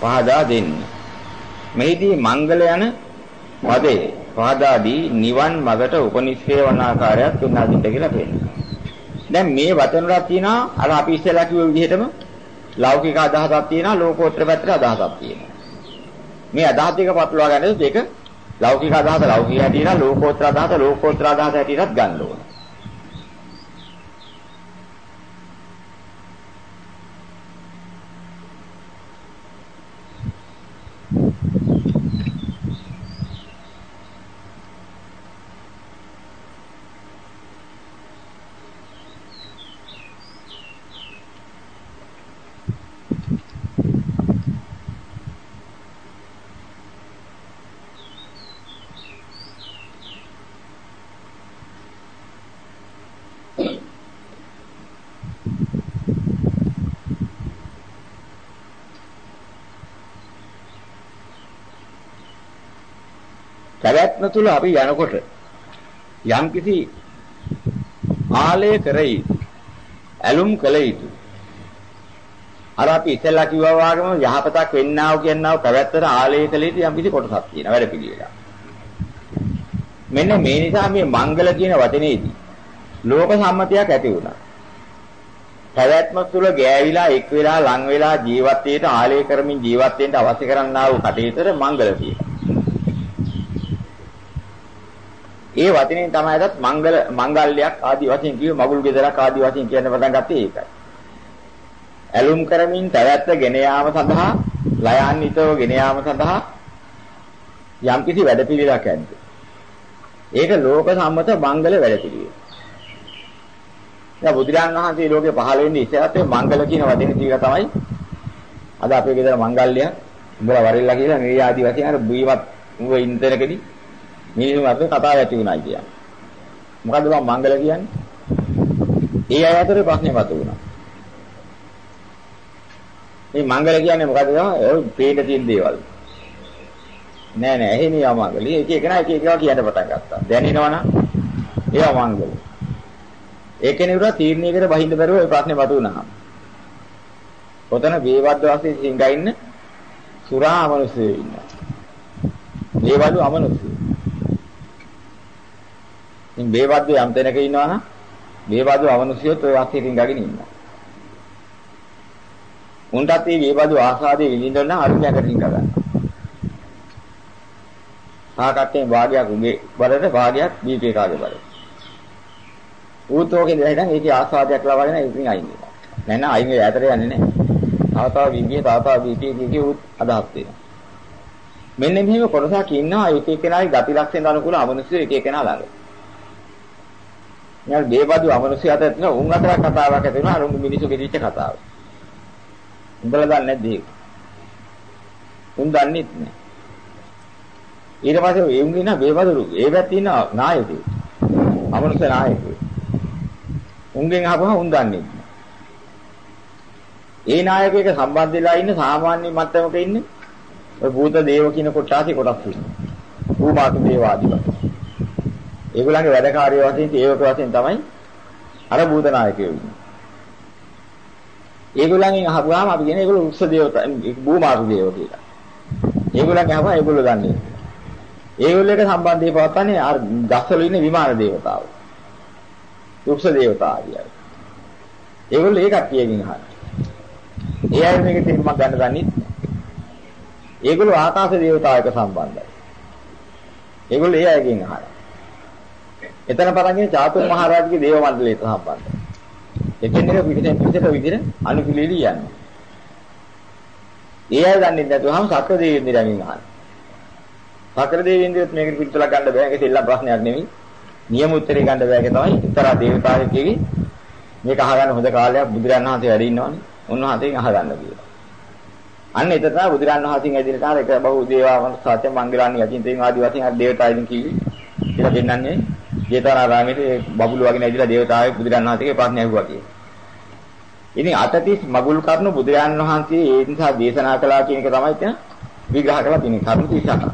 පහදා දෙන්න. මෙහිදී මංගල යන පදේ පහදාදී නිවන් මගට උපනිශ්‍රේ වන ආකාරයක් පෙන්වා දෙන්න කියලා පෙන්නනවා. දැන් මේ වචන වල තියෙනවා අර අපි ඉස්සෙල්ලා කිව්ව විදිහටම ලෞකික අදහසක් තියෙනවා ලෝකෝත්තර පැත්තට අදහසක් තියෙනවා. මේ අදහස් දෙක පටලවා ගන්නද දෙක ලෞකික අදහස ලෞකික හැටියට ලෝකෝත්තර අදහස ලෝකෝත්තර අදහස හැටියටත් ගන්න ඕනේ. පැවැත්ම තුල අපි යනකොට යම්කිසි ආලය කරයි ඇලුම් කළ යුතු අර අපි ඉතලා කිව්වා වගේම යහපතක් වෙන්නා වූ කියනවා පැවැත්තට ආලය කළ යුතු යම්කිසි කොටසක් තියෙනවා වැඩ පිළිවෙලා මෙන්න මේ නිසා මේ මංගල කියන වචනේදී ලෝක සම්මතයක් ඇති වුණා. පැවැත්ම තුල ගෑවිලා එක් වෙලා ලං වෙලා ජීවත් වේට ආලය කරමින් ජීවත් වෙන්න අවශ්‍ය කරන්නා වූ කටයුතට මංගල කියනවා ඒ වචනේ තමයි අදත් මංගල මංගල්‍යයක් ආදී වශයෙන් කිව්වේ මගුල් ගෙදරක් ආදී වශයෙන් කියන්න පටන් ගත්තේ ඒකයි. ඇලුම් කරමින් පැවැත්ත ගෙන යාම සඳහා ලයාන්විතව ගෙන යාම සඳහා යම්කිසි වැඩපිළිවෙලක් ඇද්ද. ඒක ලෝක සම්මත මංගල වැඩපිළිවෙල. දැන් බුදුරජාණන් වහන්සේ ලෝකේ පහළ වෙන්නේ ඉස්සරහට මංගල කියන වචනේ දීලා තමයි අද අපේ ගෙදර මංගල්‍ය උඹලා වරිල්ලා කියලා මේ ආදී වශයෙන් අර බීවත් උව ඉන්දරකදී මිනිස්සු අතර කතාව ඇති වුණා කියන්නේ. මොකද්ද මම මංගල කියන්නේ? ඒ අය අතරේ ප්‍රශ්නේ මතුවුණා. මේ මංගල කියන්නේ මොකද්ද? ඔය පේන තියෙන දේවල්. නෑ නෑ එහෙම යමංගලී එක එක නා එක එක ඒවා කියන්න පටන් ගත්තා. දැනෙනවනම් ඒවා මංගල. ඒකනේ උරා තීරණයකට බහින්න බැරුව ඒ ප්‍රශ්නේ මතුවුණා. ඔතන වේවද්ද වාසී සිංගා ඉන්න සුරා අමනුෂ්‍යය ඉන්නවා. වේවදු අමනුෂ්‍යය. ඉතින් බේබද්ද යම් තැනක ඉන්නවා නම් බේබද්ද අවනුසියොත් ඔය වාක්‍යයෙන් ගගෙන ඉන්නවා. උන්ටත් මේ බේබද්ද ආසාදේ විඳින්න නම් අරුණයකට හිඟ ගන්නවා. ආකට්ටේ භාගයක් උගේ බලට භාගයක් දීපේ කාගේ බලට. ඌතෝකේ දැහිනම් ඒකේ ආසාදයක් ලබාගෙන ඉතින් අයින් වෙනවා. නැත්නම් අයින් වෙලා ඈතට යන්නේ නැහැ. තව තව විගිය තව තව විගිය කිය උත් අදහස් වෙනවා. මෙන්න මෙහෙම කොටසක් ඉන්නවා එක එකනාගේ ගති ලක්ෂණ අනුකූල අමනුෂ්‍ය එක එකනා ළඟ. නිකන් බේබදු අමනුෂ්‍ය අතර තියෙන උන් අතර කතාවක් ඇති වෙනවා අර උන් මිනිස්සු ගෙදිච්ච කතාව. උඹලා දන්නේ නැද්ද ඒක? උන් දන්නේ නැහැ. ඊට පස්සේ ඒ උන් ඉන්න බේබදුරු ඒ පැත්තේ ඉන්න නායකයෝ. අමනුෂ්‍ය නායකයෝ. උන්ගෙන් අහපුවා උන් දන්නේ නැහැ. ඒ නායකයෙක් සම්බන්ධ වෙලා ඉන්න සාමාන්‍ය මට්ටමක ඉන්නේ ඔය භූත දේව කියන කොටාසේ කොටස් තියෙනවා. භූමාතු දේව ආදී වශයෙන්. ඒගොල්ලන්ගේ වැඩකාරී වශයෙන් ඒවක වශයෙන් තමයි අර භූත නායකයෝ ඉන්නේ. ඒගොල්ලන්ගෙන් අහපුවාම අපි කියන්නේ ඒගොල්ලෝ උස්ස දේවතා භූමාතු දේව කියලා. ඒගොල්ලන්ගෙන් අහපුවා ඒගොල්ලෝ දන්නේ. ඒගොල්ලෝට සම්බන්ධය පවත්න්නේ අර ගස්වල ඉන්න විමාන දේවතාව. උස්ස දේවතා ආදියයි. ඒගොල්ලෝ ඒ කට්ටියකින් අහනවා. ඒ අය මේක තේරුම් ගන්න දන්නේ ඒගොල්ලෝ ආකාශ දේවතාවයක සම්බන්ධයි. ඒගොල්ලෝ ඒ අයගෙන් අහනවා. එතන පටන්ගෙන චාතුම් මහරජාගේ දේව මණ්ඩලයට සම්බන්ධයි. එකින් එක පිටින් පිටට විදිහට අනුපිළිලි යනවා. ඒ අය දන්නේ නැතුවම සක්‍ර දෙවියන්ගෙන් අහනවා. සක්‍ර දෙවියන්ගෙත් මේකට පිටුලක් ගන්න බෑ. ඒක දෙල්ල ප්‍රශ්නයක් නෙවෙයි. නියම උත්තරේ ගන්න බෑගේ තමයි ඉතරා දේවතාවෙක්ගේ මේක අහගන්න හොඳ කාලයක් බුදුරජාණන් වහන්සේ වැඩ ඉන්නවනේ. උන්වහන්සේගෙන් අහගන්න කියලා. අන්න එතන තමයි බුදුරජාණන් වහන්සේගෙන් ඇදිරට ආර එක බහු දේවාවන් සත්‍ය මංගලානි යකින් තෙන් ආදි වශයෙන් අර දේවතාවෙන් කිව්වේ. කියලා දෙන්නන්නේ ජේතවනාරාමයේ බබුලු වගේ නැදිලා දේවතාවෙක් බුදුරජාණන් වහන්සේගේ ප්‍රශ්න ඇහුවා කියලා. ඉතින් අතතිස් මගුල් කරුණු බුදුරජාණන් වහන්සේ ඒ නිසා දේශනා කළා කියන එක තමයි දැන් විග්‍රහ කරලා තියෙන්නේ කරුණු 38.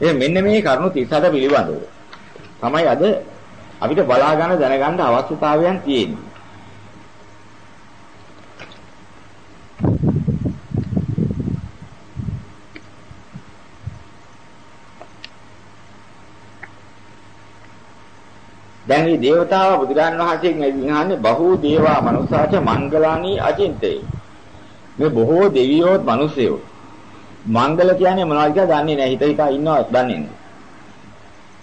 ඒ මෙන්න මේ කරුණු 38 පිළිබඳව තමයි අද අපිට බලා ගන්න දැනගන්න අවශ්‍යතාවයන් තියෙන්නේ. දැන් මේ దేవතාව බුදුරන් වහන්සේගෙන් අහන්නේ බහූ දේවා මනුස්සාච මංගලානි අචින්තේ. මේ බොහෝ දෙවියෝත් මිනිස්සයෝ. මංගල කියන්නේ මොනවද කියලා දන්නේ නැහැ. හිත හිතා ඉන්නවත් දන්නේ නැහැ.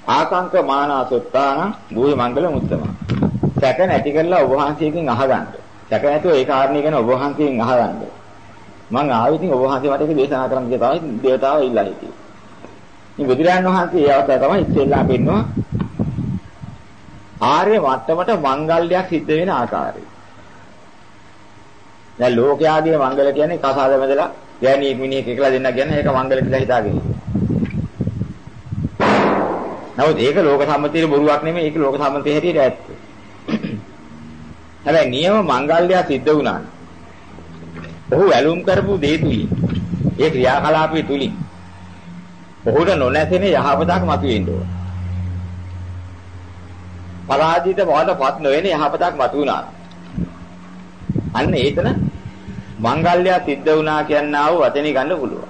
ආකාංක මානසොත්තාන භූය මංගල මුත්තම. සැක නැති කරලා ඔබ වහන්සේගෙන් අහගන්න. සැක නැතුව ඒ කාරණේ ගැන ඔබ වහන්සේගෙන් අහගන්න. මං ආවේ ඉතින් ඔබ වහන්සේ මට ඒක දේශනා කරන්න කියලා තමයි දේවතාව ඉල්ලා හිටියේ. මේ බුදුරජාණන් වහන්සේ ඒ අවස්ථාව තමයි ඉස්සෙල්ලා පෙන්නවා ආර්ය මට්ටමට මංගල්‍යයක් සිද්ධ වෙන ආකාරය. දැන් ලෝකයාගේ මංගල කියන්නේ කසාද බැඳලා ගෑණියෙක් මිනිහෙක් එකලා දෙන්න කියන්නේ ඒක මංගල කියලා හිතාගෙන. නමුත් ඒක ලෝක සම්මතියේ බොරුවක් නෙමෙයි ඒක ලෝක සම්මතියේ හැටියට ඇත්ත. හැබැයි නියම මංගල්‍ය සිද්ධ වුණා. ඔහු ඇලුම් කරපු දේ තුලින් ඒ ක්‍රියාකලාපය තුලින් ඔහුට නොනැසෙන යහපතක් මතුවෙන්න ඕන. පරාජිත බවටපත් නොවන යහපතක් මතුවුණා. අන්න ඒතන මංගල්‍ය සිද්ධ වුණා කියනා වූ වචනේ ගන්න පුළුවන්.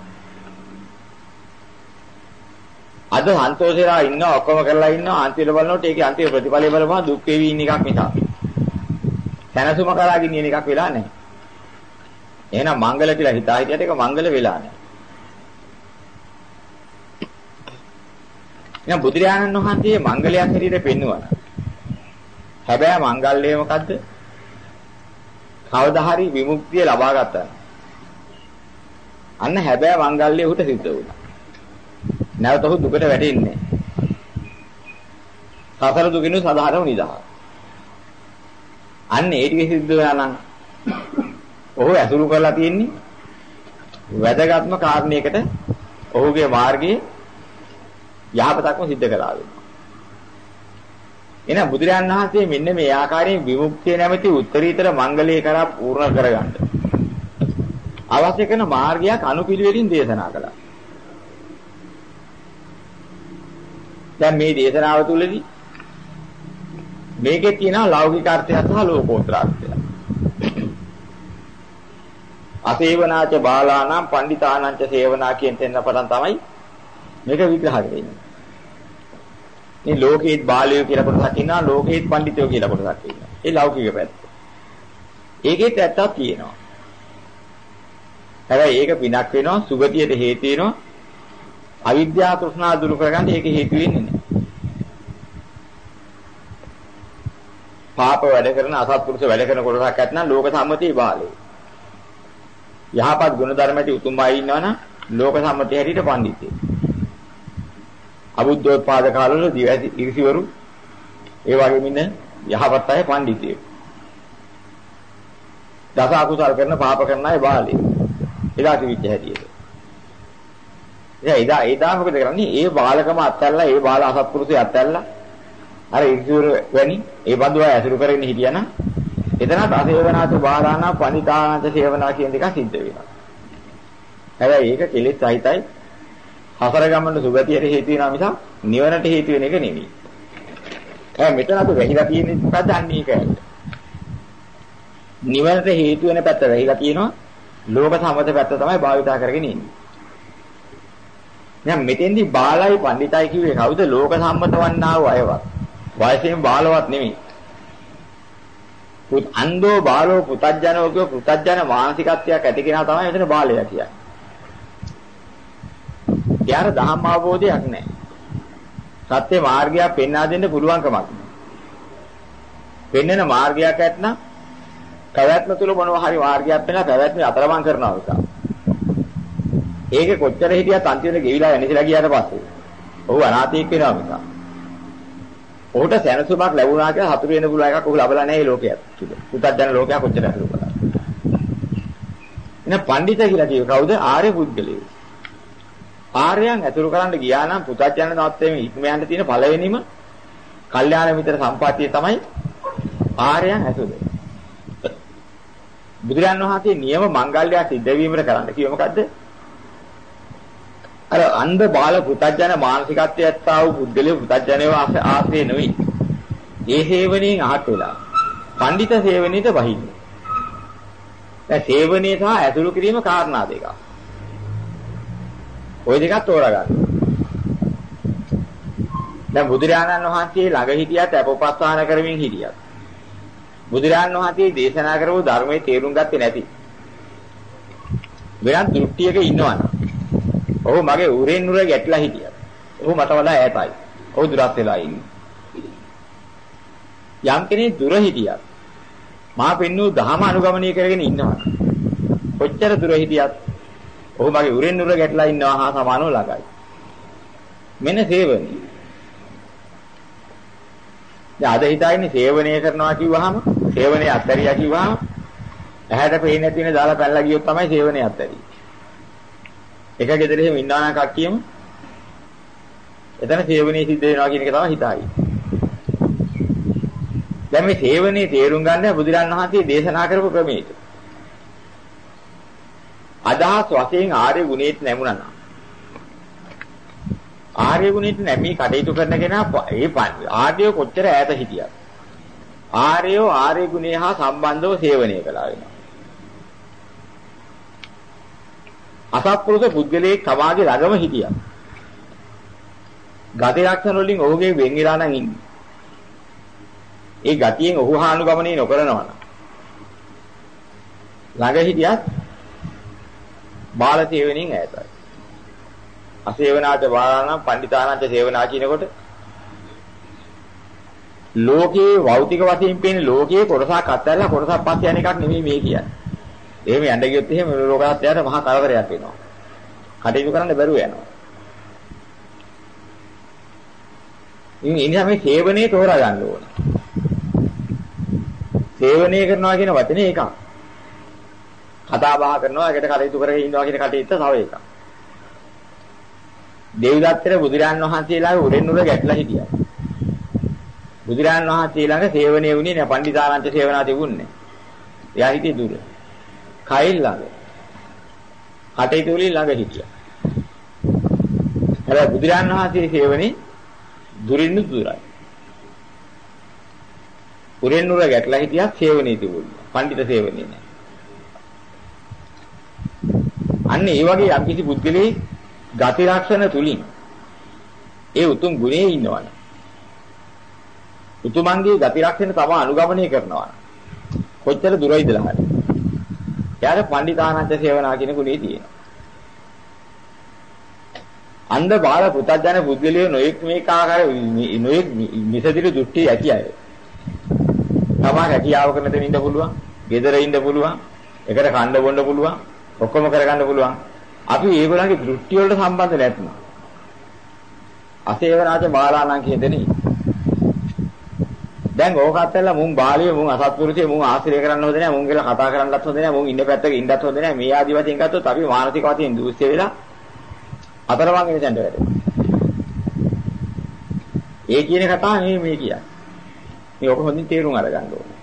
අද සන්තෝෂේලා ඉන්න ඔක්කොම කරලා ඉන්න අන්තිම බලනකොට ඒකේ අන්තිම ප්‍රතිඵලය බලපුවා දුක් වේවි ඉන්න එකක් නිසා. සැනසුම කරා ගිනින එකක් වෙලා නැහැ. එහෙනම් මංගල කියලා හිතා හිටියට ඒක මංගල වෙලා නැහැ. එහෙනම් බුදුරජාණන් වහන්සේ මංගලයක් හැටියට පෙන්වනවා. හැබැයි මංගල්‍යය මොකද්ද? කවදා හරි විමුක්තිය ලබා ගත්තා. අන්න හැබැයි මංගල්‍යය උට සිද්ධ වුණා. නැවත ඔහු දුකට වැටෙන්නේ. සසර දුකිනු සදාහරම නිදහස. අන්න ඒ ටික සිද්ධ වෙනා නම් ඔහු ඇසුරු කරලා තියෙන්නේ වැදගත්ම කාරණයකට ඔහුගේ මාර්ගයේ යහපතක්ම සිද්ධ කළා වෙනවා. එහෙනම් බුදුරජාණන් වහන්සේ මෙන්න මේ ආකාරයෙන් විමුක්තිය නැමැති උත්තරීතර මංගලයේ කරා පූර්ණ කරගන්න. අවශ්‍ය කරන මාර්ගයක් අනුපිළිවෙලින් දේශනා කළා. දැන් මේ දේශනාව තුළදී මේකේ තියෙනවා ලෞකික අර්ථය සහ ලෝකෝත්තර අර්ථය. අසේවනාච බාලානම් පණ්ඩිතානංච සේවනා කියන තැන පටන් තමයි මේක විග්‍රහ වෙන්නේ. මේ ලෝකේත් බාලයෝ කියලා කොටසක් ඉන්නවා ලෝකේත් පඬිතුයෝ කියලා කොටසක් ඉන්නවා. ඒ ලෞකික පැත්ත. ඒකෙත් ඇත්තක් තියෙනවා. හැබැයි ඒක පිනක් වෙනවා සුගතියට හේතු වෙනවා. අවිද්‍යාව තෘෂ්ණා දුරු කරගන්න ඒක හේතු වෙන්නේ නැහැ. පාප වැඩ කරන අසත්පුරුෂ වැඩ කරන කොටසක් ඇත්නම් ලෝක සම්මතිය බාලේ. යහපත් ගුණ ධර්මයේ උතුම් අය ඉන්නවනම් ලෝක සම්මතිය හැටියට පඬිතේ. අබුද්ධෝත්පාද කාලවල දිවැසි ඉරිසිවරු ඒ වගේම ඉන්න යහපත් අය පඬිතියෝ. දස අකුසල් කරන පාප කරන අය බාලේ. එදා කිවිච්ච හැටියට. එයා එදා එදා මොකද කරන්නේ? ඒ බාලකම අත්හැරලා ඒ බාල අසත්පුරුෂය අත්හැරලා අර ඉරිසිවරු වැනි ඒ බඳු අය ඇසුරු කරගෙන හිටියනම් එතනත් අසේවනාත බාලානා පණිතානත සේවනා කියන දෙක සිද්ධ වෙනවා. හැබැයි ඒක කෙලෙස් සහිතයි හතර ගමන සුගතියට හේතු වෙනා මිසක් නිවනට හේතු වෙන එක නෙවෙයි. ඒ මෙතන අපි වැහිලා තියෙන්නේ මොකද්ද අන්නේ ඒකයි. නිවනට හේතු වෙන පැත්ත වැහිලා තියෙනවා. ලෝක සමත පැත්ත තමයි භාවිතා කරගෙන ඉන්නේ. දැන් මෙතෙන්දි බාලයි පඬිතයි කිව්වේ කවුද ලෝක සම්මත වන්නා වූ අයවත්. වයසෙන් බාලවත් නෙමෙයි. පුත් අන්දෝ බාලෝ පුතඥෝ කිය පුතඥ මානසිකත්වයක් ඇති කෙනා තමයි මෙතන බාලයා කියන්නේ. එයාට ධම්ම අවබෝධයක් නැහැ. සත්‍ය මාර්ගයක් පෙන්වා දෙන්න පුළුවන්කමක් නැහැ. පෙන්වන මාර්ගයක් ඇත්නම් පැවැත්ම තුල මොනවා හරි මාර්ගයක් වෙනවා පැවැත්ම අතරමං කරනවා නිසා. ඒක කොච්චර හිටියත් අන්තිමට ගෙවිලා වෙනසලා ගියාට පස්සේ ඔහු අනාථයෙක් වෙනවා නිසා. ඔහුට සැනසුමක් ලැබුණා කියලා හතුරු වෙන පුළුවන් එකක් ඔහු ලබලා නැහැ ලෝකයක් තුල. පුතත්ජන ලෝකයක් කොච්චර අසුරු කළා. එන පඬිත කියලා කිව්ව කවුද? ආර්ය පුද්ගලයෙක්. ආර්යයන් ඇතුළු කරන්න ගියා නම් පුතත්ජන තත්ත්වයෙන් ඉක්ම යන්න තියෙන පළවෙනිම කල්යාණ මිත්‍ර සම්පත්තිය තමයි ආර්යයන් ඇතුළු. බුදුරන් වහන්සේ නියම මංගල්‍ය සිද්ධ වීමකට කරන්න කිව්ව මොකද්ද? අර අන්ධ බාල පුතත්ජන මානසිකත්වයේ ඇත්තා වූ පුද්ගලයා පුතත්ජනව ආශ්‍රේ නෙවෙයි. ඒ හේවණෙන් අහත් වෙලා. පඬිත සේවණීට වහින්නේ. දැන් සේවණේ සහ ඇතුළු කිරීම කාරණා දෙකක්. ওই දෙකත් තෝරා ගන්න. දැන් බුදුරජාණන් වහන්සේ ළඟ හිටියත් අපෝපස්ථාන කරමින් හිටියත් බුදුරජාණන් වහන්සේ දේශනා කරපු ධර්මයේ තේරුම් ගත්තේ නැති වෙනත් දෘෂ්ටියක ඉන්නවනම් ඔහු මගේ උරෙන් උර ගැටලා හිටියා. ඔහු මට වඩා ඈතයි. ඔහු දුරත් වෙලා ඉන්නේ. යම් කෙනෙක් දුර හිටියත් මා පෙන්නූ ධහම අනුගමනය කරගෙන ඉන්නවා. කොච්චර දුර හිටියත් ඔහු මගේ උරෙන් උර ගැටලා ඉන්නවා හා සමානව ළඟයි. මෙන්න සේවනී. දැන් අද හිතාගෙන සේවනය කරනවා කිව්වහම සේවනයේ අත්හැරියා කිව්වහම ඇහැට පේන්නේ නැති වෙන දාලා පැනලා ගියොත් තමයි සේවනයේ අත්හැරියේ. එක ගෙදර එහෙම ඉන්නා නම් කට්ටියම එතන සේවනයේ සිද්ධ වෙනවා කියන එක තමයි හිතායි. දැන් මේ සේවනයේ තේරුම් ගන්න බුදුරන් වහන්සේ දේශනා කරපු ක්‍රමයට. අදහස් වශයෙන් ආර්ය ගුණයට නැමුණා නම් ආර්ය ගුණයට නැමී කටයුතු කරන කෙනා ඒ ආර්යය කොච්චර ඈත හිටියත් ආර්යෝ ආර්ය ගුණය හා සම්බන්ධව සේවනය කළා වෙනවා. අසත්පුරුෂ පුද්ගලයෙක් තමාගේ ළඟම හිටියා. ගති ලක්ෂණ වලින් ඔහුගේ වෙන් වෙලා නම් ඉන්නේ. ඒ ගතියෙන් ඔහු හානුගමනය නොකරනවා නම් ළඟ හිටියත් බාල සේවනින් ඈතයි. අසේවනාච බාලානම් පණ්ඩිතානංච සේවනා කියනකොට ලෝකේ භෞතික වශයෙන් පේන ලෝකයේ කොටසක් අත්හැරලා කොටසක් පස්සේ යන එකක් නෙමෙයි මේ කියන්නේ. එහෙම යන්න ගියොත් එහෙම ලෝකාත්‍යයට මහා කරදරයක් වෙනවා. කටයුතු කරන්න බැරුව යනවා. ඉතින් ඒ නිසා මේ සේවනයේ තෝරා ගන්න ඕනේ. සේවනය කරනවා කියන වචනේ එකක්. කතා බහ කරනවා එකට කටයුතු කරගෙන ඉන්නවා කියන කටයුත්ත තව එකක්. දෙවිදත්තර බුදුරන් වහන්සේලාගේ උඩෙන් උඩ ගැටලා හිටියා. බුදුරන් වහන්සේ ළඟ සේවනය වුණේ නෑ පණ්ඩිතාරාන්ත සේවනා තිබුණේ. එයා හිටියේ දුර. කයිල් ළඟ. කටයුතු වලින් ළඟ හිටියා. හැබැයි බුදුරන් වහන්සේ සේවනේ දුරින් දුරයි. උරෙන් උර ගැටලා හිටියක් සේවනයේ තිබුණා. පඬිත සේවනයේ නෑ. අන්න ඒ වගේ යම්කිසි පුද්ගලෙයි ගති ලක්ෂණ තුලින් ඒ උතුම් ගුණේ ඉන්නවනේ. උතුමන්ගේ ගති ලක්ෂණ තම අනුගමනය කරනවා. කොච්චර දුරයිද ළඟට. එයාට පණ්ඩිතානන්ත සේවනා කියන ගුණේ තියෙනවා. අන්ධ බාල පුතඥ පුද්ගලයෝ නොඑක් මේක ආකාර නොඑක් මිසදිරි දෘෂ්ටි ඇති අය. තමා රැකියාව කරන තැන ඉන්න පුළුවන්, ගෙදර ඉන්න පුළුවන්, එකට කන්න බොන්න පුළුවන්, ඔක්කොම කරගන්න පුළුවන්. අපි ඒගොල්ලන්ගේ දෘෂ්ටි වලට සම්බන්ධ නැත්නම්. අසේවනාච බාලාණන් කියදෙනේ. දැන් ඕකත් ඇල්ල මුන් බාලිය මුන් අසත්පුරුෂය මුන් ආශ්‍රය කරන්න හොඳ නැහැ මුන් කියලා කතා කරන්නත් හොඳ නැහැ මුන් ඉන්න පැත්තක ඉන්නත් හොඳ නැහැ මේ ආදි වශයෙන් ගත්තොත් අපි මානසික වශයෙන් දුස්සේ වෙලා අතරමං වෙන තැනට වැටෙනවා. ඒ කියන කතාව නෙමෙයි මේ කියන්නේ. මේ ඔක හොඳින් තේරුම් අරගන්න ඕනේ.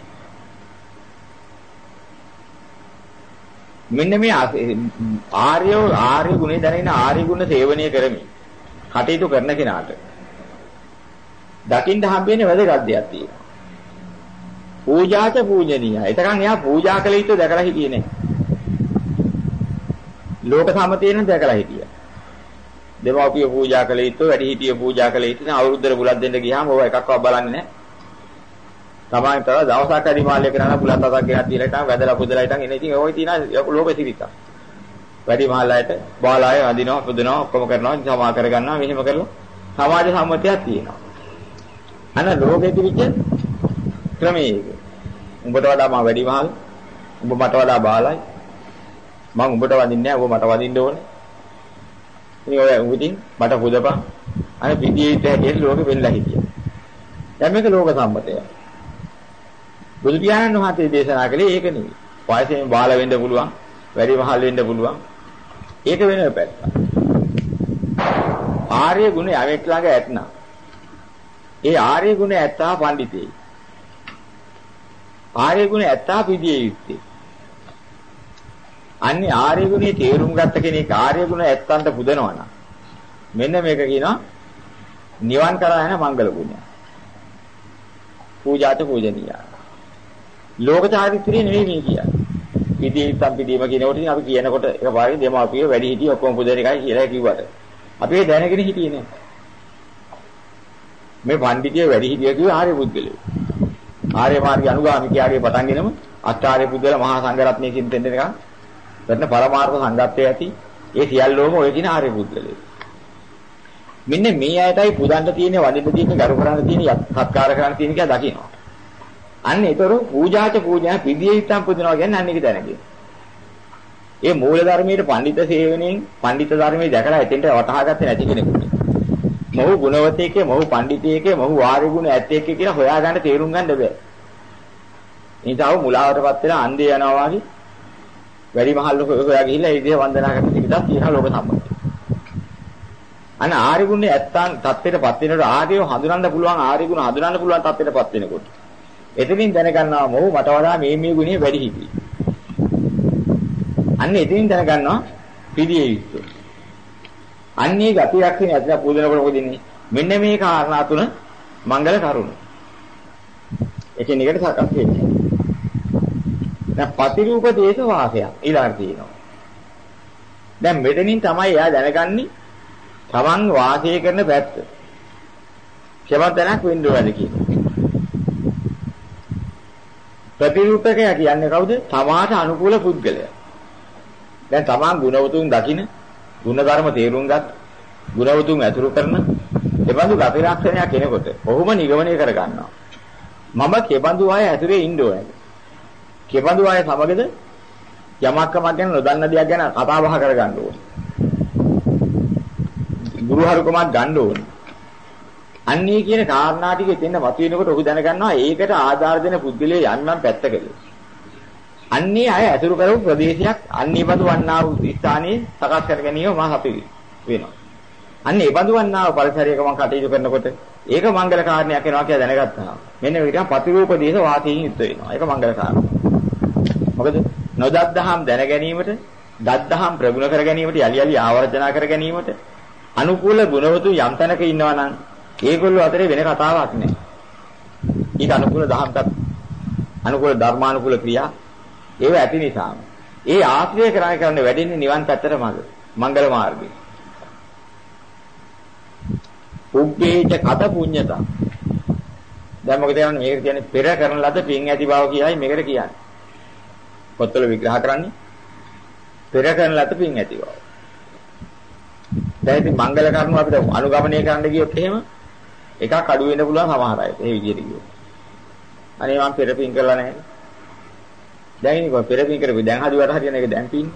මෙන්න මේ ආර්ය ආර්ය ගුණේ දැනෙන ආර්ය ගුණ සේවනය කරමින් කටයුතු කරන කෙනාට දකින්න හම්බෙන්නේ වැදගත් දෙයක් තියෙනවා. පූජාච පූජනීය. එතකන් එයා පූජා කළ යුතු දැකලා හිටියේ නෑ. ලෝක සමතේන දැකලා හිටියා. දෙමව්පිය පූජා කළ යුතු, වැඩිහිටිය පූජා කළ යුතු. දැන් අවුරුද්දට බුලත් දෙන්න ගියාම ඔය එකක්වත් බලන්නේ නෑ. තමයි තව දවසක් හරි මාල්‍ය කරන බුලත් අතක් ගෙනත් දීලා ඉතින් වැදලා පුදලා ඉතින් එන ඉතින් ওই තියෙන ලෝක සිරිත. වැඩි මහල්ලායට බාලාය අඳිනවා පුදනවා ඔක්කොම කරනවා සමා කරගන්නවා මෙහෙම කරලා සමාජ සම්මතියක් තියෙනවා. අන ලෝකෙ තිබිච්ච ක්‍රමයක. උඹට වඩා මම වැඩි මහල්. උඹ මට වඩා බාලයි. මම උඹට වදින්නේ නැහැ. උඹ මට වදින්න ඕනේ. ඉතින් ඔය උඹින් මට පුදපන්. අනේ පිටියේ හැටියට ලෝකෙ වෙන්නලා හිටියා. දැන් මේක ලෝක සම්මතය. බුදු පියාණන් වහන්සේ දේශනා කළේ ඒක නෙවෙයි. වයසෙන් බාල වෙන්න පුළුවන්, වැඩි මහල් වෙන්න පුළුවන්. ඒක වෙන පැත්ත. ආර්ය ගුණ යමෙක් ළඟ ඇත්නම් ඒ ආර්ය ගුණ ඇත්තා පඬිතේ. ආර්ය ගුණ ඇත්තා පිළියේ යුත්තේ. අන්නේ ආර්ය ගුණේ තේරුම් ගත්ත කෙනෙක් ආර්ය ගුණ ඇත්තන්ට පුදනවා නම් මෙන්න මේක කියනවා නිවන් කරා යන මංගල ගුණය. පූජාට පූජනීය. ලෝක චාරිත්‍රය නෙවෙයි මේ කියන්නේ. පිළිදීම් පිළිදීම කියනකොට ඉතින් අපි කියනකොට එකපාරේ දෙමාපිය වැඩි හිටිය ඔක්කොම පුදන එකයි කියලා කිව්වට. අපි ඒ දැනගෙන හිටියේ නෑ. මේ පඬිතිය වැඩි හිටිය කිව්ව ආර්ය පුද්ගලයෝ. ආර්ය මාර්ගය අනුගාමිකයාගේ පටන්ගෙනම අෂ්ටාර්ය පුද්ගල මහා සංඝරත්නයේ සිටින්න දෙනකම් කරන පරමාර්ථ සංගතය ඇති ඒ සියල්ලෝම ඔය කියන ආර්ය පුද්ගලයෝ. මෙන්න මේ අයටයි පුදන්න තියෙන වදින්න තියෙන ගරු කරන්න තියෙන සත්කාර කරන්න තියෙන කියලා දකිනවා. අන්න ඒතර පූජාච පූජා පිළියෙත්තම් පුදිනවා කියන්නේ අන්න ඒක දැනගෙන. ඒ මූල ධර්මයේ පඬිත සේවනයෙන් පඬිත ධර්මයේ දැකලා එතෙන්ට වටහා ගත්තේ නැති කෙනෙකුට. මොහු ගුණවතේකේ මොහු පඬිතේකේ මොහු වාරි ගුණ ඇත්තේකේ කියලා හොයාගන්න තේරුම් ගන්න බෑ. ඊටව මුලාවටපත් වෙලා අන්දේ යනවා වගේ වැඩි මහල් හොයා ගිහිල්ලා ඒ විදිහ වන්දනා කරන ටිකක් තියෙනවා ලෝක සම්මතය. අන්න ආරි ගුණේ ඇත්තන් தත්ත්වයටපත් වෙනකොට ආර්යව හඳුනන්න පුළුවන් ආරි ගුණ හඳුනන්න පුළුවන් தත්ත්වයටපත් වෙනකොට. එතනින් දැනගන්නවා මොහු මට වඩා මේ මේ ගුණේ වැඩි හිටියි. අන්න එතනින් දැනගන්නවා පිළියෙ යුක්තෝ. අන්නේ ගතියක් වෙන ඇත්තට පූජනකොට මොකද ඉන්නේ? මෙන්න මේ කාරණා තුන මංගල කරුණු. එකිනෙකට සකස් වෙන්නේ. දැන් පතිරූප දේශ වාසයක් ඊළඟට තියෙනවා. දැන් මෙතනින් තමයි එයා දැනගන්නේ තමන් වාසය කරන පැත්ත. කෙමතනක් වෙන්න ඕනද කියන්නේ. ප්‍රතිරූපකය කියන්නේ කවුද? තමාට අනුකූල පුද්ගලයා. දැන් තමන් ගුණවතුන් දකින, ගුණධර්ම තේරුම් ගත්, ගුණවතුන් ඇතුළු කරන එබඳු ගතිරක්ෂණයක් කෙනෙකුට ඔහුම නිගමනය කර ගන්නවා. මම කෙබඳු අය ඇතුලේ ඉන්න ඕනද? කෙබඳු අය සමගද යමක්කමක් ගැන නොදන්න දෙයක් ගැන කතා බහ කර ගන්න ඕනේ. ගුරුහරුකමක් ගන්න ඕනේ. අන්නේ කියන කාරණා ටික එතෙන්ද මතුවෙනකොට ඔහු දැනගන්නවා ඒකට ආධාර දෙන පුද්ගලයා යන්නම් පැත්තකද. අන්නේ අය ඇසුරු කරපු ප්‍රදේශයක් අන්නේ බඳු වන්නා වූ ස්ථානයේ සකස් කර ගැනීම මා අපි වෙනවා. අන්නේ ඒ බඳු වන්නා වූ පරිසරයක මම කටයුතු කරනකොට ඒක මංගල කාරණයක් වෙනවා කියලා දැනගත්තා. මෙන්න මේක පතිරූප දේශ වාසයෙන් යුත් වෙනවා. ඒක මංගල කාරණා. මොකද නොදත්දහම් දැන ගැනීමට, දත්දහම් ප්‍රගුණ කර ගැනීමට, යලි යලි ආවර්ජනා කර ගැනීමට අනුකූල ගුණවතු යම් තැනක ඉන්නවා නම් ඒගොල්ලෝ අතරේ වෙන කතාවක් නැහැ. ඊට අනුකූල දහම්කත් අනුකූල ධර්මානුකූල ක්‍රියා ඒව ඇති නිසාම. ඒ ආශ්‍රය කරන්නේ කරන්නේ වැඩින්නේ නිවන් පැත්තට මඟ. මංගල මාර්ගය. උබ්බේච කත පුඤ්ඤතා. දැන් මොකද කියන්නේ මේක කියන්නේ පෙර කරන ලද පින් ඇති බව කියයි මේකට කියන්නේ. පොත්වල විග්‍රහ කරන්නේ පෙර කරන ලද පින් ඇති බව. දැන් ඉතින් මංගල කර්ම අපිට අනුගමනය කරන්න ගියොත් එහෙම එකක් අඩු වෙන්න පුළුවන් සමහර අය. ඒ විදිහට ගියොත්. අනේ මම පෙර පින් කරලා නැහැ. දැන් ඉතින් පෙර පින් කරපු දැන් හදුවට හරියන එක දැන් පින්.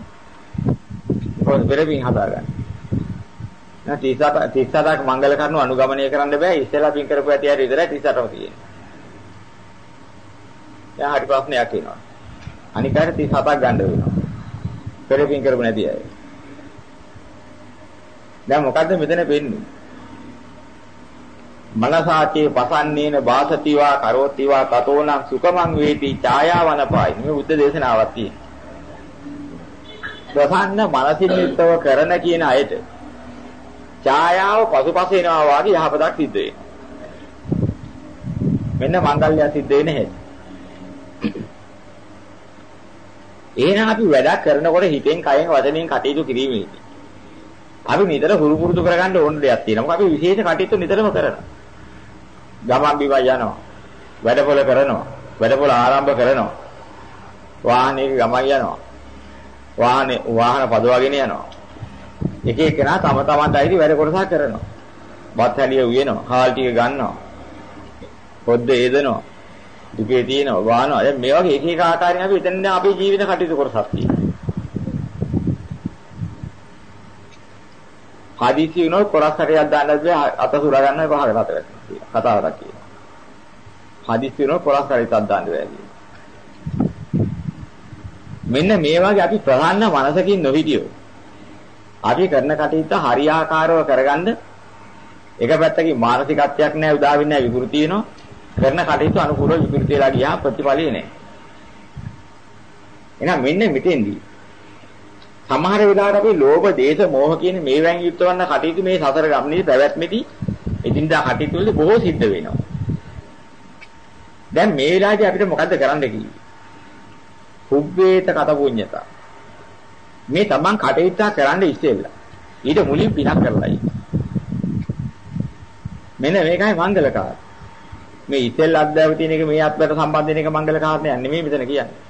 කොහොමද පෙර පින් හදාගන්නේ? නෑ 37 37ක් මංගල කර්ම අනුගමනය කරන්න බෑ. ඉස්සෙල්ලා පින් කරපු ඇති හරි විතරයි 38ම තියෙන්නේ. දැන් හරි ප්‍රශ්නයක් එනවා. අනික අර 37ක් ගන්න වෙනවා. පෙර පින් කරපු නැති අය. දැන් මොකද්ද මෙතන වෙන්නේ? මනසාචේ පසන්නේන වාසතිවා කරෝතිවා තතෝනම් සුඛමං වේති ඡායාවනපායි මේ බුද්ධ දේශනාවක් තියෙනවා. ප්‍රසන්න මනසින් යුක්තව කරන කියන අයට ඡායාව පසුපස එනවා වගේ යහපතක් සිද්ධ වෙනවා. මෙන්න මංගල්‍ය සිද්ධ වෙන්නේ නැහැ. එහෙනම් අපි වැඩක් කරනකොට හිතෙන් කයෙන් වචනෙන් කටයුතු කිරීමේදී අපි නිතර හුරු පුරුදු කරගන්න ඕන දෙයක් තියෙනවා. මොකද අපි විශේෂ කටයුතු නිතරම කරනවා. ගමන් බිම යනවා. වැඩපොළ කරනවා. වැඩපොළ ආරම්භ කරනවා. වාහනයක ගමන් යනවා. වාහනේ වාහන පදවගෙන යනවා. එක එකනා තම තමන්ට අයිති වැඩ කොටසක් කරනවා. බත් හැලිය උයනවා. හාල් ටික ගන්නවා. පොද්ද ඒදනවා. දුකේ තියෙනවා. වාහනවා. දැන් මේ වගේ එක එක ආකාරයෙන් අපි එතන අපේ ජීවිත කටයුතු කොටසක් තියෙනවා. හදිසි වුණොත් කොරස් හරියක් දාන්න බෑ අත සුරා ගන්න පහකට හතරක් තියෙනවා කතාවක් කියනවා. හදිසි වුණොත් කොරස් හරියක් දාන්න බෑ මෙන්න මේ වගේ අපි ප්‍රධාන මනසකින් නොහිටියෝ අපි කරන කටයුත්ත හරියාකාරව කරගන්න එක පැත්තකින් මානසිකත්වයක් නැහැ උදා වෙන්නේ නැහැ විකෘති වෙනවා. කරන කටයුතු අනුකූලව විකෘති වෙලා ගියා ප්‍රතිඵලෙ නැහැ එහෙනම් මෙන්න මෙතෙන්දී සමහර වෙලාවට අපි ලෝභ, දේශ, මෝහ කියන මේවෙන් යුක්ත වන්න කටයුතු මේ සතර ගමනේ පැවැත්මේදී එදිනදා කටයුතු වල බොහෝ සිද්ධ වෙනවා. දැන් මේ වෙලාවේදී අපිට මොකද්ද කරන්න කිව්වේ? හුබ්බේත කත පුඤ්ඤතා. මේ තමන් කටයුත්ත කරන්න ඉස්සෙල්ලා ඊට මුලින් පිනක් කරලායි. මෙන්න මේකයි මංගල කාර්ය. මේ ඉතෙල් අධ්‍යාපන තියෙන එක මේ අත්වලට සම්බන්ධ වෙන එක මංගල කාරණයක් නෙමෙයි මෙතන කියන්නේ.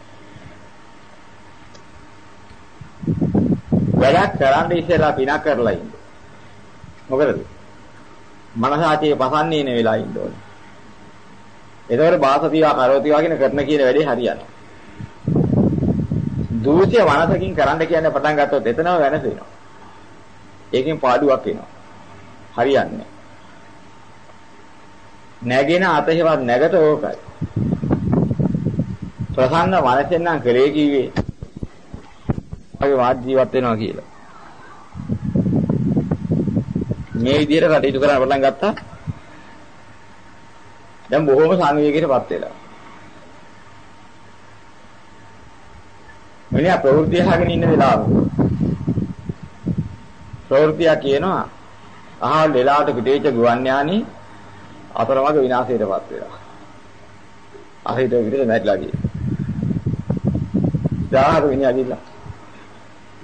වැඩක් කරන්න ඉස්සෙල්ලා පිනක් කරලා ඉන්න. මොකද? මනසාචේ පසන්නේ නේ වෙලා ඉන්න ඕනේ. එතකොට බාසතිවා කරෝතිවා කියන කරන කියන වැඩේ හරියනවා. දූෂ්‍ය මනසකින් කරන්න කියන්නේ පටන් ගත්තොත් එතනම වෙනස වෙනවා. ඒකෙන් පාඩුවක් එනවා. හරියන්නේ නැගෙන අතහෙවත් නැගත ඕකයි. ප්‍රසන්න මනසෙන් නම් කලේ කිව්වේ. වගේ වාද ජීවත් වෙනවා කියලා. මේ විදිහට කටයුතු කරන්න පටන් ගත්තා. දැන් බොහොම සංවේගයකටපත් වෙලා. මිනිහා ප්‍රවෘත්ති අහගෙන ඉන්න වෙලාව. ප්‍රවෘත්තිය කියනවා අහල් වෙලාවට පිටේච්ච ගුවන් යානි අතරමඟ විනාශයටපත් වෙනවා. අහිත විදිහට නැట్లా ගියේ. දාහර මිනිහා ගිහිල්ලා.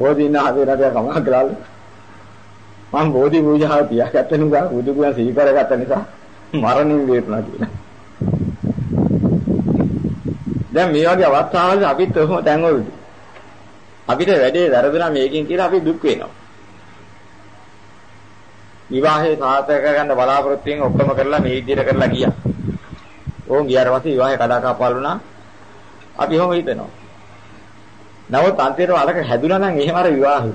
බෝධින්න හදේරට කමක් කළාලු. මම බෝධි පූජාව තියාගත්ත නිසා බුදු ගුණ සිහි කරගත්ත නිසා මරණින් වේතුණා කියලා. දැන් මේ වගේ අවස්ථාවල අපිත් ඔහොම තැන්වලදී අපිට වැඩේ වැරදුනා මේකෙන් කියලා අපි දුක් වෙනවා. විවාහේ සාර්ථක කරගන්න බලාපොරොත්තු වෙන ඔක්කොම කරලා මේ විදිහට කරලා ගියා. ඕන් ගියාට පස්සේ විවාහේ කඩාකප්පල් වුණා. අපි ඔහොම හිතනවා. නමුත් අන්තිමට අලක හැදුනා නම් එහෙම අර විවාහේ.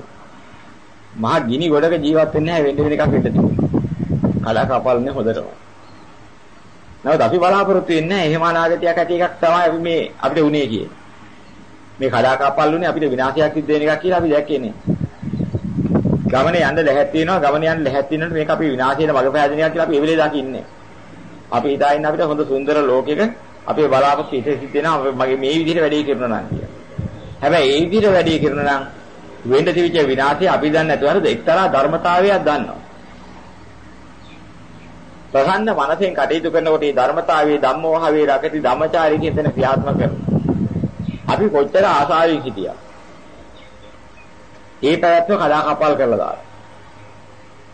මහා ගිනි ගොඩක ජීවත් වෙන්නේ නැහැ වෙන්න වෙන එකක් වෙන්න තියෙන්නේ. කඩාකප්පල්නේ හොදටම. නමුත් අපි බලාපොරොත්තු වෙන්නේ නැහැ එහෙම අනාගතයක් ඇති එකක් තමයි අපි මේ අපිට උනේ කියේ. මේ කඩාකප්පල්ුනේ අපිට විනාශයක් සිද්ධ වෙන එකක් කියලා අපි දැක්කේ නේ. ගමනේ යන්න ලැහැත් වෙනවා ගමනේ යන්න ලැහැත් වෙනකොට මේක අපි විනාශයට මඟ පෑදෙන එකක් කියලා අපි ඒ වෙලේ දකින්නේ. අපි හිතා ඉන්න අපිට හොඳ සුන්දර ලෝකයක අපේ බලාපොරොත්තු ඉතිරි සිද්ධ වෙනවා මගේ මේ විදිහට වැඩේ කරනවා නම් කියලා. හැබැයි ඒ විදිහට වැඩේ කරනවා නම් වෙන්න තිබිච්ච විනාශය අපි දන්නේ නැතුව හරිද එක්තරා ධර්මතාවයක් දන්නවා. ප්‍රසන්න මනසෙන් කටයුතු කරනකොට මේ ධර්මතාවයේ ධම්මෝහවේ රකති ධම්මචාරී කියන තැන ක්‍රියාත්මක කරනවා. අපි කොච්චර ආසාවෙන් හිටියා. ඒ පැවැත්ම කඩා කපල් කරලා දාලා.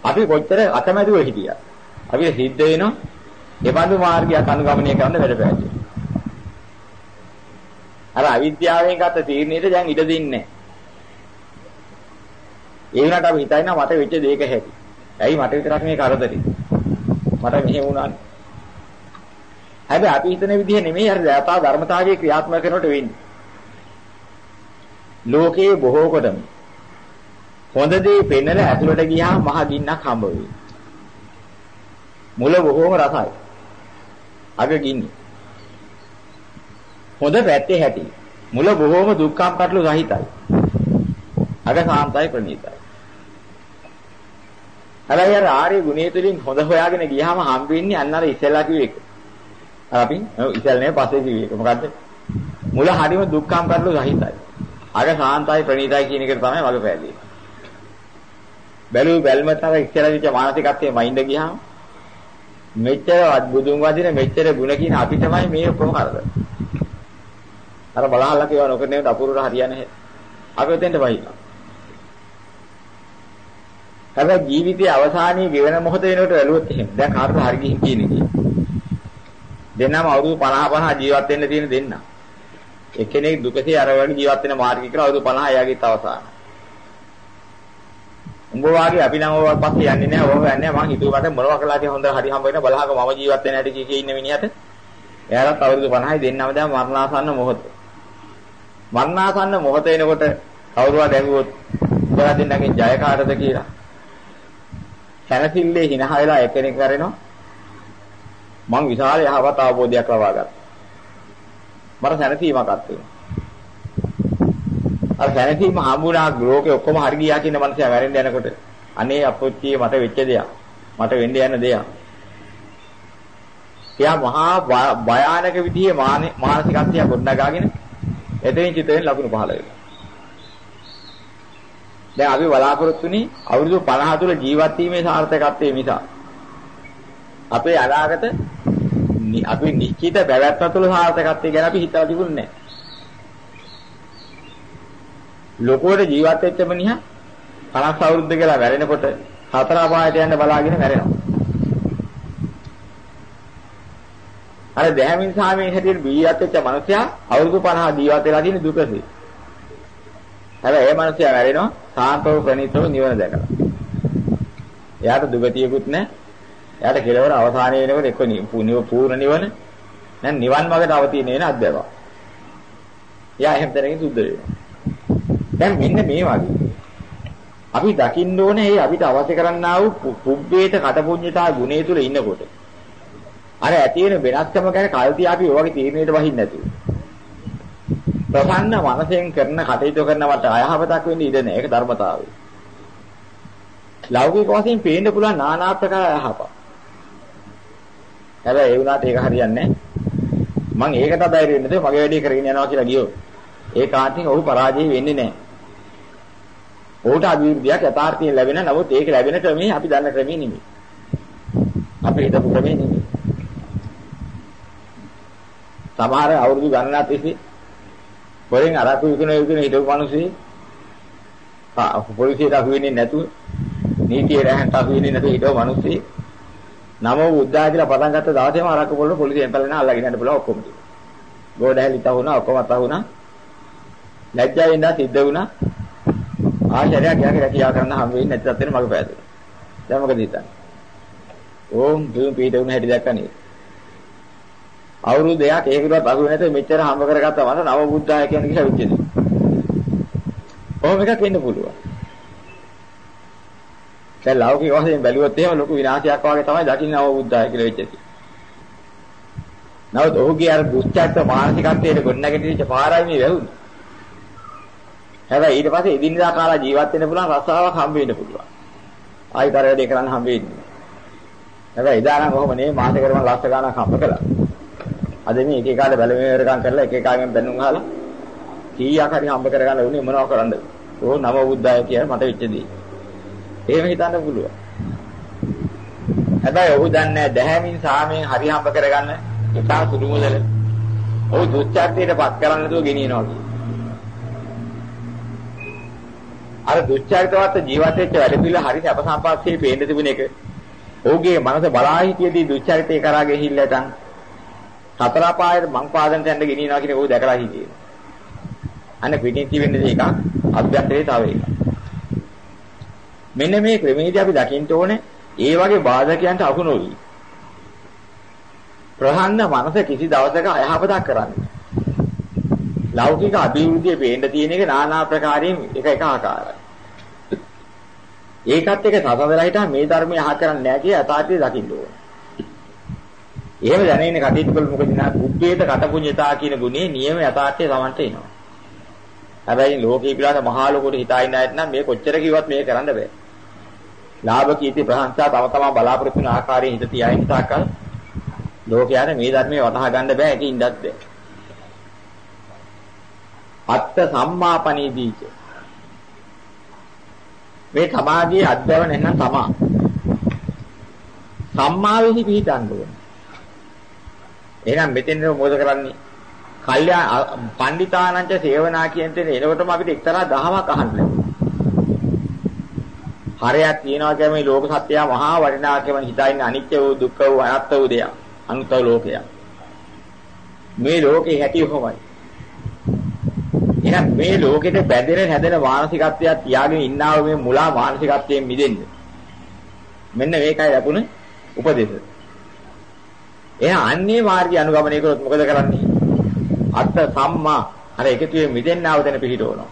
අපි කොච්චර අතමැදුව හිටියා. අපි සිද්ධ වෙනවා එබඳු මාර්ගයක් අනුගමනය කරන්න වැඩ පැහැදිලි. අර අවිද්‍යාවෙන් ගත තීරණයට දැන් ඉඩ දෙන්නේ ඒ වුණාට අපි හිතයිනා මට වෙච්ච දෙයක හැටි. ඇයි මට විතරක් මේ කරදරේ? මට මෙහෙම වුණානේ. හැබැයි අපි හිතන විදිහ නෙමෙයි අර යථා ධර්මතාවයේ ක්‍රියාත්මක කරනකොට වෙන්නේ. ලෝකයේ බොහෝ කොටම හොඳ දේ පෙන්නලා ඇතුළට ගියාම මහ ගින්නක් හම්බ වෙයි. මුල බොහෝම රසයි. අග ගින්නේ. හොඳ පැත්තේ හැටි. මුල බොහෝම දුක්ඛම් කටළු සහිතයි. අග සාන්තයි ප්‍රණීතයි. හැබැයි අර ආර්ය ගුණය තුලින් හොඳ හොයාගෙන ගියාම හම්බ වෙන්නේ අන්න අර ඉස්සෙල්ලා කිව්ව එක. අර අපි ඉස්සෙල් නේ පස්සේ කිව්ව එක. මොකද්ද? මුල හරිම දුක්ඛම් කටළු සහිතයි. අග සාන්තයි ප්‍රණීතයි කියන එක තමයි මග පෑදේ. බැලු බැල්මට අර ඉස්සෙල්ලා විච මානසිකත්වයේ මයින්ඩ ගියාම මෙච්චර බුදුන් වදින මෙච්චර ಗುಣ කියන අපි තමයි මේ ඔක්කොම කරදර. අර බලහල්ලා කියව නොකරනේ දපුරුර හරියන්නේ නැහැ. අපි උතෙන්ට වහිනවා. හැබැයි ජීවිතයේ අවසානයේ ගෙවෙන මොහොත වෙනකොට වැළුවොත් එහෙම. දැන් කාටද හරි ගිහින් කියන්නේ. දෙන්නම අවුරුදු 50 50 ජීවත් වෙන්න තියෙන දෙන්න. එක්කෙනෙක් දුකසේ අර වගේ ජීවත් වෙන මාර්ගය කියලා අවුරුදු 50 එයාගේත් අවසාන. උඹ වාගේ අපි නම් ඔය පස්සේ යන්නේ නැහැ. ඔය යන්නේ නැහැ. මං හිතුවා මට මොනවා කළාද හොඳ හරි හම්බ වෙන බලහක මම ජීවත් වෙන හැටි කී කී ඉන්න මිනිහට. එයාලත් අවුරුදු 50යි දෙන්නම දැන් මරණාසන්න මොහොත. මරණාසන්න මොහොත එනකොට කවුරුවා දැඟුවොත් උඹලා දෙන්නගෙන් ජය කාටද කියලා. සැනසille හිනහ වෙලා එකෙනෙක් කරෙනවා. මං විශාල යහපත් අවබෝධයක් ලබා ගත්තා. මට සැනසීමක් අත්වෙනවා. අර සැනසීම හම්බුණා ලෝකේ ඔක්කොම හරි ගියා කියන මනසයා වැරෙන්න යනකොට අනේ අපොච්චියේ මට වෙච්ච දෙයක්. මට වෙන්න යන දෙයක්. එයා මහා භයානක විදිහේ මානසිකත්වය ගොඩනගාගෙන එතෙන් චිතයෙන් ලකුණු පහළ වෙනවා. දැන් අපි බලාපොරොත්තුනේ අවුරුදු 50 තුල ජීවත් වීමේ සාර්ථකත්වයේ නිසා අපේ අනාගත අපි නිශ්චිත පැවැත්ම තුළ සාර්ථකත්වය ගැන අපි හිතලා තිබුණේ නැහැ. ලෝකෝට ජීවත් වෙච්ච මිනිහා 50 අවුරුද්ද කියලා වැරෙනකොට හතර අපායට යන්න බලාගෙන වැරෙනවා. අර දැහැමින් සාමයෙන් හැටියට බීයත් වෙච්ච මනුස්සයා අවුරුදු 50 ජීවත් වෙලා තියෙන දුකසේ. හැබැයි ඒ මනුස්සයා වැරෙනවා සාන්තව ප්‍රණීතව නිවන දැකලා. එයාට දුගතියකුත් නැහැ. එයාට කෙලවර අවසානයේ වෙනකොට එක්ක පූර්ණ නිවන නැන් නිවන් මාර්ගට අවතීන වෙන අධ්‍යාපන. එයා එහෙම දැනගෙන සුද්ධ වෙනවා. දැන් මෙන්න මේ වගේ. අපි දකින්න ඕනේ මේ අපිට අවශ්‍ය කරන්නා වූ පුබ්බේත කටපුඤ්ඤතා ගුණය තුල ඉන්නකොට. අර ඇති වෙන වෙනස්කම ගැන කල්ති අපි ඔය වගේ තීරණයට වහින්න නැතුව. ප්‍රසන්න මනසෙන් කරන කටයුතු කරනවට අයහපතක් වෙන්නේ ඉඩ නැහැ. ඒක ධර්මතාවය. ලෞකික වශයෙන් පේන්න පුළුවන් নানা ආකාර අයහපත. හැබැයි ඒ වුණාට ඒක හරියන්නේ නැහැ. මම ඒකට බැරි වෙන්නේ නැතුව මගේ වැඩේ කරගෙන යනවා කියලා ගියෝ. ඒ කාටින් ඔහු පරාජය වෙන්නේ නැහැ. ඔහුට අභිවෘද්ධියක් යථාර්ථයෙන් ලැබෙන නමුත් ඒක ලැබෙන ක්‍රමේ අපි දන්න ක්‍රමේ නෙමෙයි. අපි හිතපු ක්‍රමේ නෙමෙයි. සමහර අවුරුදු ගණනක් තිස්සේ පොරෙන් අරක්කු විකුණ විකුණ හිටපු මිනිස්සු පොලිසියට අහු වෙන්නේ නැතුව නීතියට ඇහන්ට අහු වෙන්නේ නැතුව හිටපු මිනිස්සු නම උද්දා කියලා පටන් ගත්ත දවසේම අරක්කු පොල්ල පොලිසියෙන් පැලෙන අල්ලගෙන යන්න පුළුවන් ඔක්කොම ටික. ගෝඩහැලි තහුණා ඔක්කොම තහුණා. ලැජ්ජාවෙන් දා සිද්ධ වුණා. ආශ්චර්යයක් යාගේ රැකියාව කරන්න හම් වෙන්නේ නැති තත්ත්වෙට මග පෑදුණා. දැන් මොකද හිතන්නේ? ඕම් දුම් පීඩ වුණ හැටි දැක්කා නේද? අවුරුදු දෙකක් ඒකටවත් අහු නැතුව මෙච්චර හම්බ කරගත්තා මට නව බුද්ධාය කියන කියලා විච්චෙදි. ඔහොම එකක් වෙන්න පුළුවන්. දැන් ලෞකික වශයෙන් බැලුවොත් එහෙම ලොකු විනාශයක් වගේ තමයි දකින්න නව බුද්ධාය කියලා වෙච්චෙදි. නමුත් ඔහුගේ අර දුස්චරිත මානසිකත්වයට ගොඩනැගිටිච්ච පාරයි මේ වැහුනේ. හැබැයි ඊට පස්සේ එදිනදා කාලා ජීවත් වෙන්න පුළුවන් රසාවක් හම්බ වෙන්න පුළුවන්. ආයි කර වැඩේ කරන්න හම්බ වෙන්නේ. හැබැයි එදා නම් කොහොම නේ මාසෙකට මම ලක්ෂ ගණන් හම්බ කළා. අද මේ එක එකාට බැලමේරකම් කරලා එක එකාගෙන් බැනුම් අහලා කීයක් හරි හම්බ කරගන්න උනේ මොනව කරන්නද? ඕ නම බුද්ධාය කියලා මට වෙච්ච දේ. එහෙම හිතන්න පුළුවන්. හැබැයි ඔහු දන්නේ දැහැමින් සාමයෙන් හරි හම්බ කරගන්න ඉතා සුළු මුදල. ඔහු දුස්චර්යයටපත් කරන්න නතුව ගෙනියනවා. අර දුස්චරිතවත් ජීවත් වෙච්ච වැඩ පිළිවෙල හරි සැප සම්පස්සේ පේන්න තිබුණ එක. ඔහුගේ මනස බලා හිටියේදී දුස්චරිතේ කරා ගෙහිල්ලටන් සතර පායෙ මං පාදෙන් යන්න ගෙනියනවා කියන ඕක දැකලා හිටියේ. අන්න පිටින් තිබෙන එකක් අභ්‍යන්තරේ තව එකක්. මෙන්න මේ ක්‍රමයේදී අපි දකින්න ඕනේ ඒ වගේ බාධකයන්ට අහු නොවි. ප්‍රහන්න මනස කිසි දවසක අයහපතක් කරන්නේ. ලෞකික අභිවෘද්ධිය පේන්න තියෙන එක নানা ආකාරයෙන් එක එක ආකාරයි. ඒකත් එක සසඳලා හිටා මේ ධර්මය අහ කරන්නේ නැහැ කිය යථාර්ථය දකින්න ඕනේ. එහෙම දැනෙන්නේ කටයුතු කළ මොකද නා බුද්ධේත කටපුඤ්ඤතා කියන ගුණේ නියම යථාර්ථය සමන්ට එනවා. හැබැයි ලෝකේ පිළිබඳ මහා ලෝකෙට හිතා ඉන්න ඇත් නම් මේ කොච්චර කිව්වත් මේක කරන්න බෑ. ලාභ කීර්ති ප්‍රශංසා තම තමා බලාපොරොත්තු වෙන ආකාරයෙන් හිත තියාගෙන තාකල් ලෝකයාට මේ ධර්මයේ වටහා ගන්න බෑ ඒක ඉන්නත් බෑ. අත්ත සම්මාපනීදීච මේ සමාධියේ අධ්‍යයන නැත්නම් තමා සම්මාවෙහි පිහිටන්න ඕනේ එහෙනම් මෙතෙන් මොකද කරන්නේ? කල්යා පණ්ඩිතානංච සේවනා කියන තැන එනකොටම අපිට එක්තරා දහමක් අහන්න ලැබුණා. හරයක් තියනවා කියන්නේ මේ ලෝක සත්‍යය මහා වටිනාකම හිතයින් අනිත්‍ය වූ දුක්ඛ වූ අනාත්ම වූ දෙයක්. අනුතව ලෝකයක්. මේ ලෝකේ හැටි කොහොමයි එහෙනම් මේ ලෝකෙට බැඳෙන හැදෙන මානසිකත්වයක් තියාගෙන ඉන්නා වූ මේ මුලා මානසිකත්වයෙන් මිදෙන්න. මෙන්න මේකයි ලැබුණ උපදේශ. එහෙනම් අන්නේ මාර්ගය අනුගමනය කරොත් මොකද කරන්නේ? අත්ත සම්මා අර එකතුවේ මිදෙන්නව දෙන පිහිටවනවා.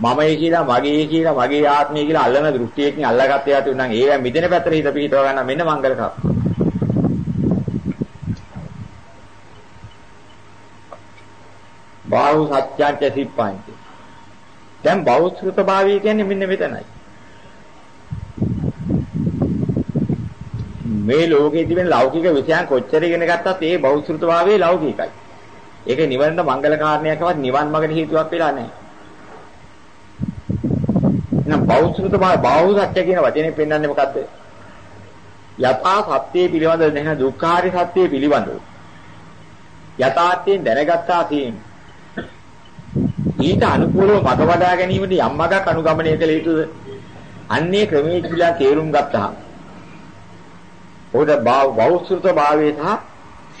මමයි කියලා මගේ කියලා මගේ ආත්මය කියලා අල්ලන දෘෂ්ටියකින් අල්ලගත්තේ යතු නම් ඒවා මිදෙන පැත්තට හිත පිහිටව ගන්න මෙන්න මංගල කප්ප. බාහුව සත්‍යංච සිප්පංච. දැන් බෞද්ධ භාවය කියන්නේ මෙන්න මෙතනයි. මේ ලෝකයේ තිබෙන ලෞකික විෂයන් කොච්චර ඉගෙන ගත්තත් ඒ බෞද්ධ භාවයේ ලෞකිකයි. ඒක නිවනට මංගල කාරණයක්වත් නිවන් මාර්ගට හේතුවක් වෙලා නැහැ. එහෙනම් බෞද්ධ භාව බාහුව සත්‍ය කියන වචනේ පෙන්වන්නේ මොකද්ද? යථා සත්‍යයේ පිළිබඳ නැහ දුක්ඛාරි සත්‍යයේ පිළිබඳව. යථාර්ථයෙන් දැනගත්තා තියෙන්නේ ඊට අනුකූලව මත වඩා ගැනීමට යම් මගක් අනුගමනය කළ යුතුද? අන්නේ ක්‍රමයේ කියලා තේරුම් ගත්තා. ඔහුට බෞද්ධ භාවයේ සහ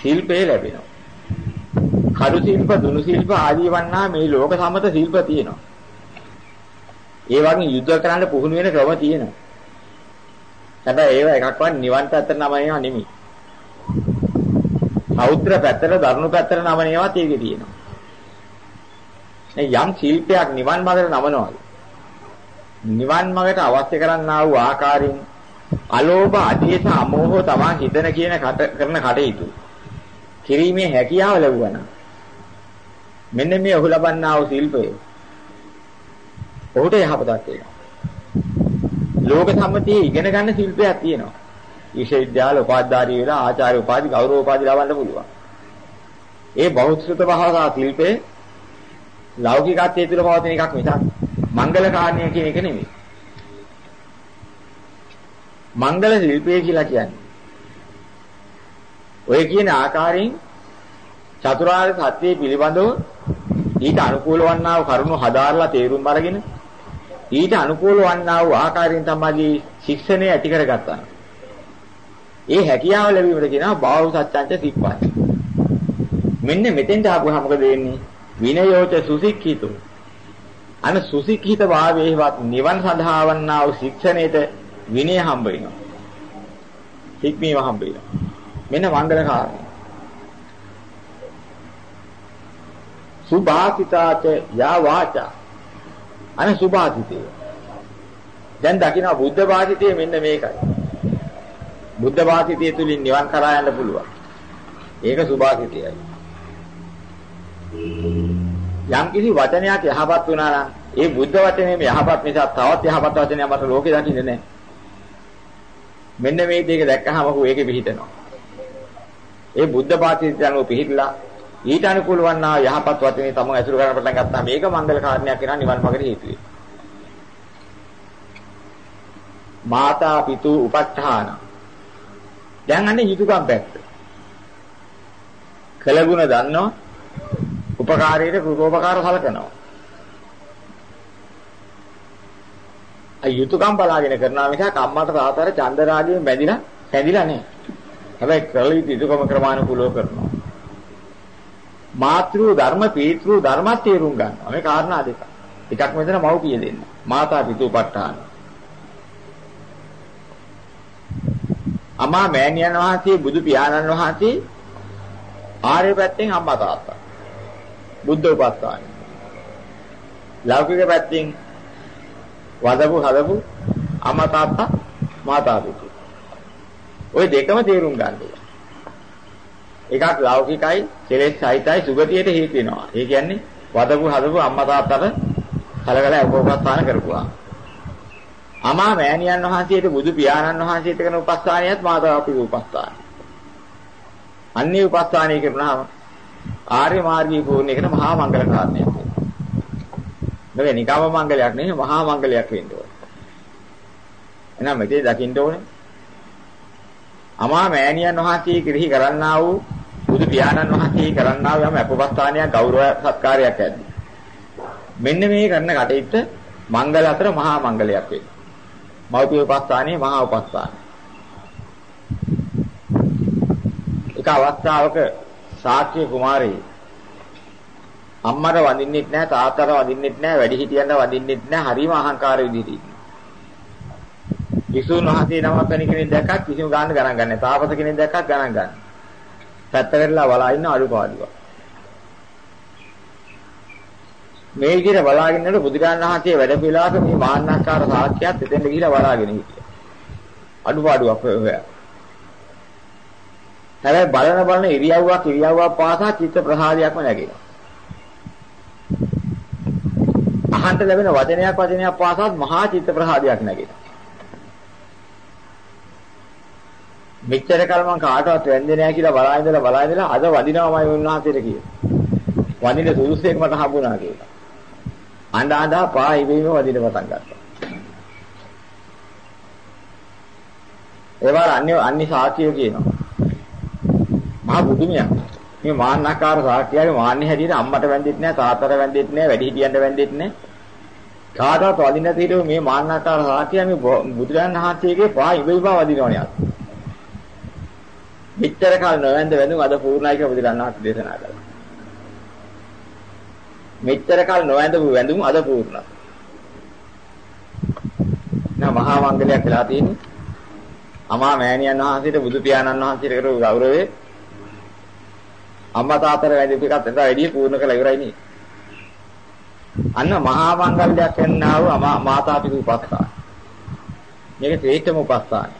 ශිල්පේ ලැබෙනවා. කරු ශිල්ප, දුනු ශිල්ප ආදී වන්නා මේ ලෝක සමත ශිල්ප තියෙනවා. ඒ වගේ යුද්ධ කරන්න පුහුණු වෙන ක්‍රම තියෙනවා. හැබැයි ඒවා එකක්වත් නිවන් පැත්තට නම ඒවා නෙමෙයි. සෞත්‍ර පැත්තට දරුණු පැත්තට නම ඒවාත් ඒකේ තියෙනවා. යම් ශිල්පයක් නිවන් මාර්ගයට නමනවා. නිවන් මාර්ගයට අවශ්‍ය කරන්නා වූ ආකාරයෙන් අලෝභ අධේස අමෝහ තමා හිතන කියන කරන කටයුතු. කිරීමේ හැකියාව ලැබුවා මෙන්න මේ ඔහු ලබන්නා වූ ශිල්පය. ඔහුට යහපතක් වෙනවා. ලෝක සම්මතියේ ඉගෙන ගන්න ශිල්පයක් තියෙනවා. විශ්වවිද්‍යාල උපාධිධාරී වෙලා ආචාර්ය උපාධි ගෞරව උපාධි ලබන්න පුළුවන්. ඒ බෞද්ධ භාෂා ශිල්පේ ලෞකිකත්වයේ තුල පවතින එකක් මිසක් මංගල කාර්යය කියන එක නෙමෙයි. මංගල ශිල්පය කියලා කියන්නේ ඔය කියන ආකාරයෙන් චතුරාර්ය සත්‍යය පිළිබඳව ඊට අනුකූල වන්නා වූ කරුණු හදාarලා තේරුම් අරගෙන ඊට අනුකූල වන්නා වූ ආකාරයෙන් තමයි ශික්ෂණය ඇති කරගත්තා. ඒ හැකියාව ලැබීමට කියනවා බාහුව සත්‍යංච සිප්පයි. මෙන්න මෙතෙන්ට ආපුවා මොකද වෙන්නේ? විනයෝච සුසික්ඛිතෝ. අන සුසික්ඛිත භාවයේවත් නිවන් සඳහා වන්නා වූ ශික්ෂණයට විනය හම්බ වෙනවා. හික්මීම හම්බ වෙනවා. මෙන්න මංගල කාරණේ. සුභාසිතාච යා වාචා. අනේ සුභාසිතේ. දැන් දකින්න බුද්ධ වාසිතේ මෙන්න මේකයි. බුද්ධ වාසිතය තුලින් නිවන් කරා යන්න පුළුවන්. ඒක සුභාසිතයයි. යම් කිසි වචනයක් යහපත් වුණා නම් ඒ බුද්ධ වචනේම යහපත් නිසා තවත් යහපත් වචනයක් මට ලෝකේ දකින්නේ නැහැ. මෙන්න මේ දෙක දැක්කහම ඔහු ඒකේ පිහිටනවා. ඒ බුද්ධ පාඨිත යනුව පිහිටලා ඊට අනුකූල වන්නා යහපත් වචනේ තම ඇසුරු කරන්න පටන් ගත්තා මේක මංගල කාරණයක් වෙනා නිවන් මාර්ගයේ හේතු වේ. මාතා පිතු උපස්ථාන. දැන් අන්නේ යුතුයකම් පැත්ත. කළගුණ දන්නවා උපකාරයට කෘතෝපකාර සලකනවා. යුතුයකම් බලාගෙන කරනවා මිසක් අම්මට තාත්තට චන්දරාගයෙන් බැඳිලා සැඳිලා නැහැ. හැබැයි කළ යුතු යුතුයකම ක්‍රමානුකූලව කරනවා. මාතෘ ධර්ම පීතෘ ධර්මත් තේරුම් ගන්නවා. මේ කාරණා දෙක. එකක් මෙතන මව්පිය දෙන්න. මාතා පිතූපට්ඨාන. අමා මෑණියන් වහන්සේ බුදු පියාණන් වහන්සේ ආර්ය පැත්තෙන් අම්මා තාත්තා. බුද්ධ උපස්ථාන. ලෞකික පැත්තෙන් වදපු හදපු අම්මා තාත්තා මාතා පිතු. ওই දෙකම තේරුම් ගන්න එකක් ලෞකිකයි, කෙලෙස් සහිතයි සුගතියට හේතු වෙනවා. ඒ කියන්නේ වදපු හදපු අම්මා තාත්තට කලකල උපස්ථාන කරපුවා. අමා මෑණියන් වහන්සේට බුදු පියාණන් වහන්සේට කරන උපස්ථානියත් මාතා පිතු උපස්ථානයි. අන්නේ උපස්ථානය කරනහම ආර්ය මාර්ගයේ පූර්ණ එකට මහා මංගල කාරණයක් වෙනවා. නෙවෙයි නිකම්ම මංගලයක් නෙවෙයි මහා මංගලයක් වෙන්න ඕනේ. එහෙනම් මෙතේ දකින්න ඕනේ. අමා මෑණියන් වහන්සේ කිරිහි කරන්නා වූ බුදු පියාණන් වහන්සේ කරන්නා වූ යම් අපවස්ථානයක් ගෞරව සත්කාරයක් ඇද්දි. මෙන්න මේ කරන කටයුත්ත මංගල අතර මහා මංගලයක් වෙනවා. මෞපිය උපස්ථානයේ මහා උපස්ථානය. එක අවස්ථාවක ශාක්‍ය කුමාරී අම්මට වඳින්නෙත් නැහැ තාත්තට වඳින්නෙත් නැහැ වැඩිහිටියන්ට වඳින්නෙත් නැහැ හරිම අහංකාර විදිහට ඉන්නවා. විසුණු වහන්සේ නමක් වෙන කෙනෙක් දැක්කත් කිසිම ගාන්න ගණන් ගන්න නැහැ. තාපස කෙනෙක් දැක්කත් ගණන් ගන්න. පැත්ත කරලා බලා ඉන්න අඩුපාඩුවක්. මේ විදිහට බලාගෙන ඉන්නකොට බුදුරජාණන් වහන්සේ වැඩ පිළිලාක මේ මාන්නක්කාර සාක්‍යයත් එතෙන්ට ගිහිලා බලාගෙන හිටියා. අඩුපාඩුවක් හොයා. හැබැයි බලන බලන ඉරියව්වක් ඉරියව්වක් පාසා චිත්ත ප්‍රසාදයක්ම නැගෙනවා. අහන්න ලැබෙන වචනයක් වචනයක් පාසාත් මහා චිත්ත ප්‍රසාදයක් නැගෙනවා. මෙච්චර කල මං කාටවත් වැන්දේ නැහැ කියලා බලා ඉඳලා බලා ඉඳලා අද වදිනවමයි උන්වහන්සේට කියේ. වදින සුදුස්සෙක් මට හම්බුණා කියලා. අඬ අඬා පා ඉවීම වදින පටන් ගත්තා. ඒවල් අන්නේ අන්නේ සාක්ෂිය කියනවා. මහා බුදුමියක්. මේ මාන්නකාර සාක්ෂියගේ මාන්නේ හැටියට අම්මට වැන්දෙත් නැහැ තාත්තට වැන්දෙත් නැහැ වැඩිහිටියන්ට වැන්දෙත් නැහැ. කාටවත් වදින්න තියෙන්නේ මේ මාන්නකාර සාක්ෂිය මේ බුදුරජාණන් වහන්සේගේ පා ඉවීම වදිනවනේ. මෙච්චර කාල නොවැඳ වැඳුම් අද පූර්ණයි කියලා බුදුරණාහි දේශනා කළා. මෙච්චර කාල නොවැඳපු වැඳුම් අද පූර්ණයි. නා මහා මංගලයක් වෙලා තියෙන්නේ. අමා මෑණියන් වහන්සේට බුදු පියාණන් වහන්සේට කරපු ගෞරවය අම්මා තාත්තට වැඩි එකක් එතන වැඩි පූර්ණ කළා ඉවරයි නේ. අන්න මහා මංගල්‍යයක් වෙන්නා වූ මාතා පිතු උපස්ථාන. මේක ශ්‍රේෂ්ඨම උපස්ථාන.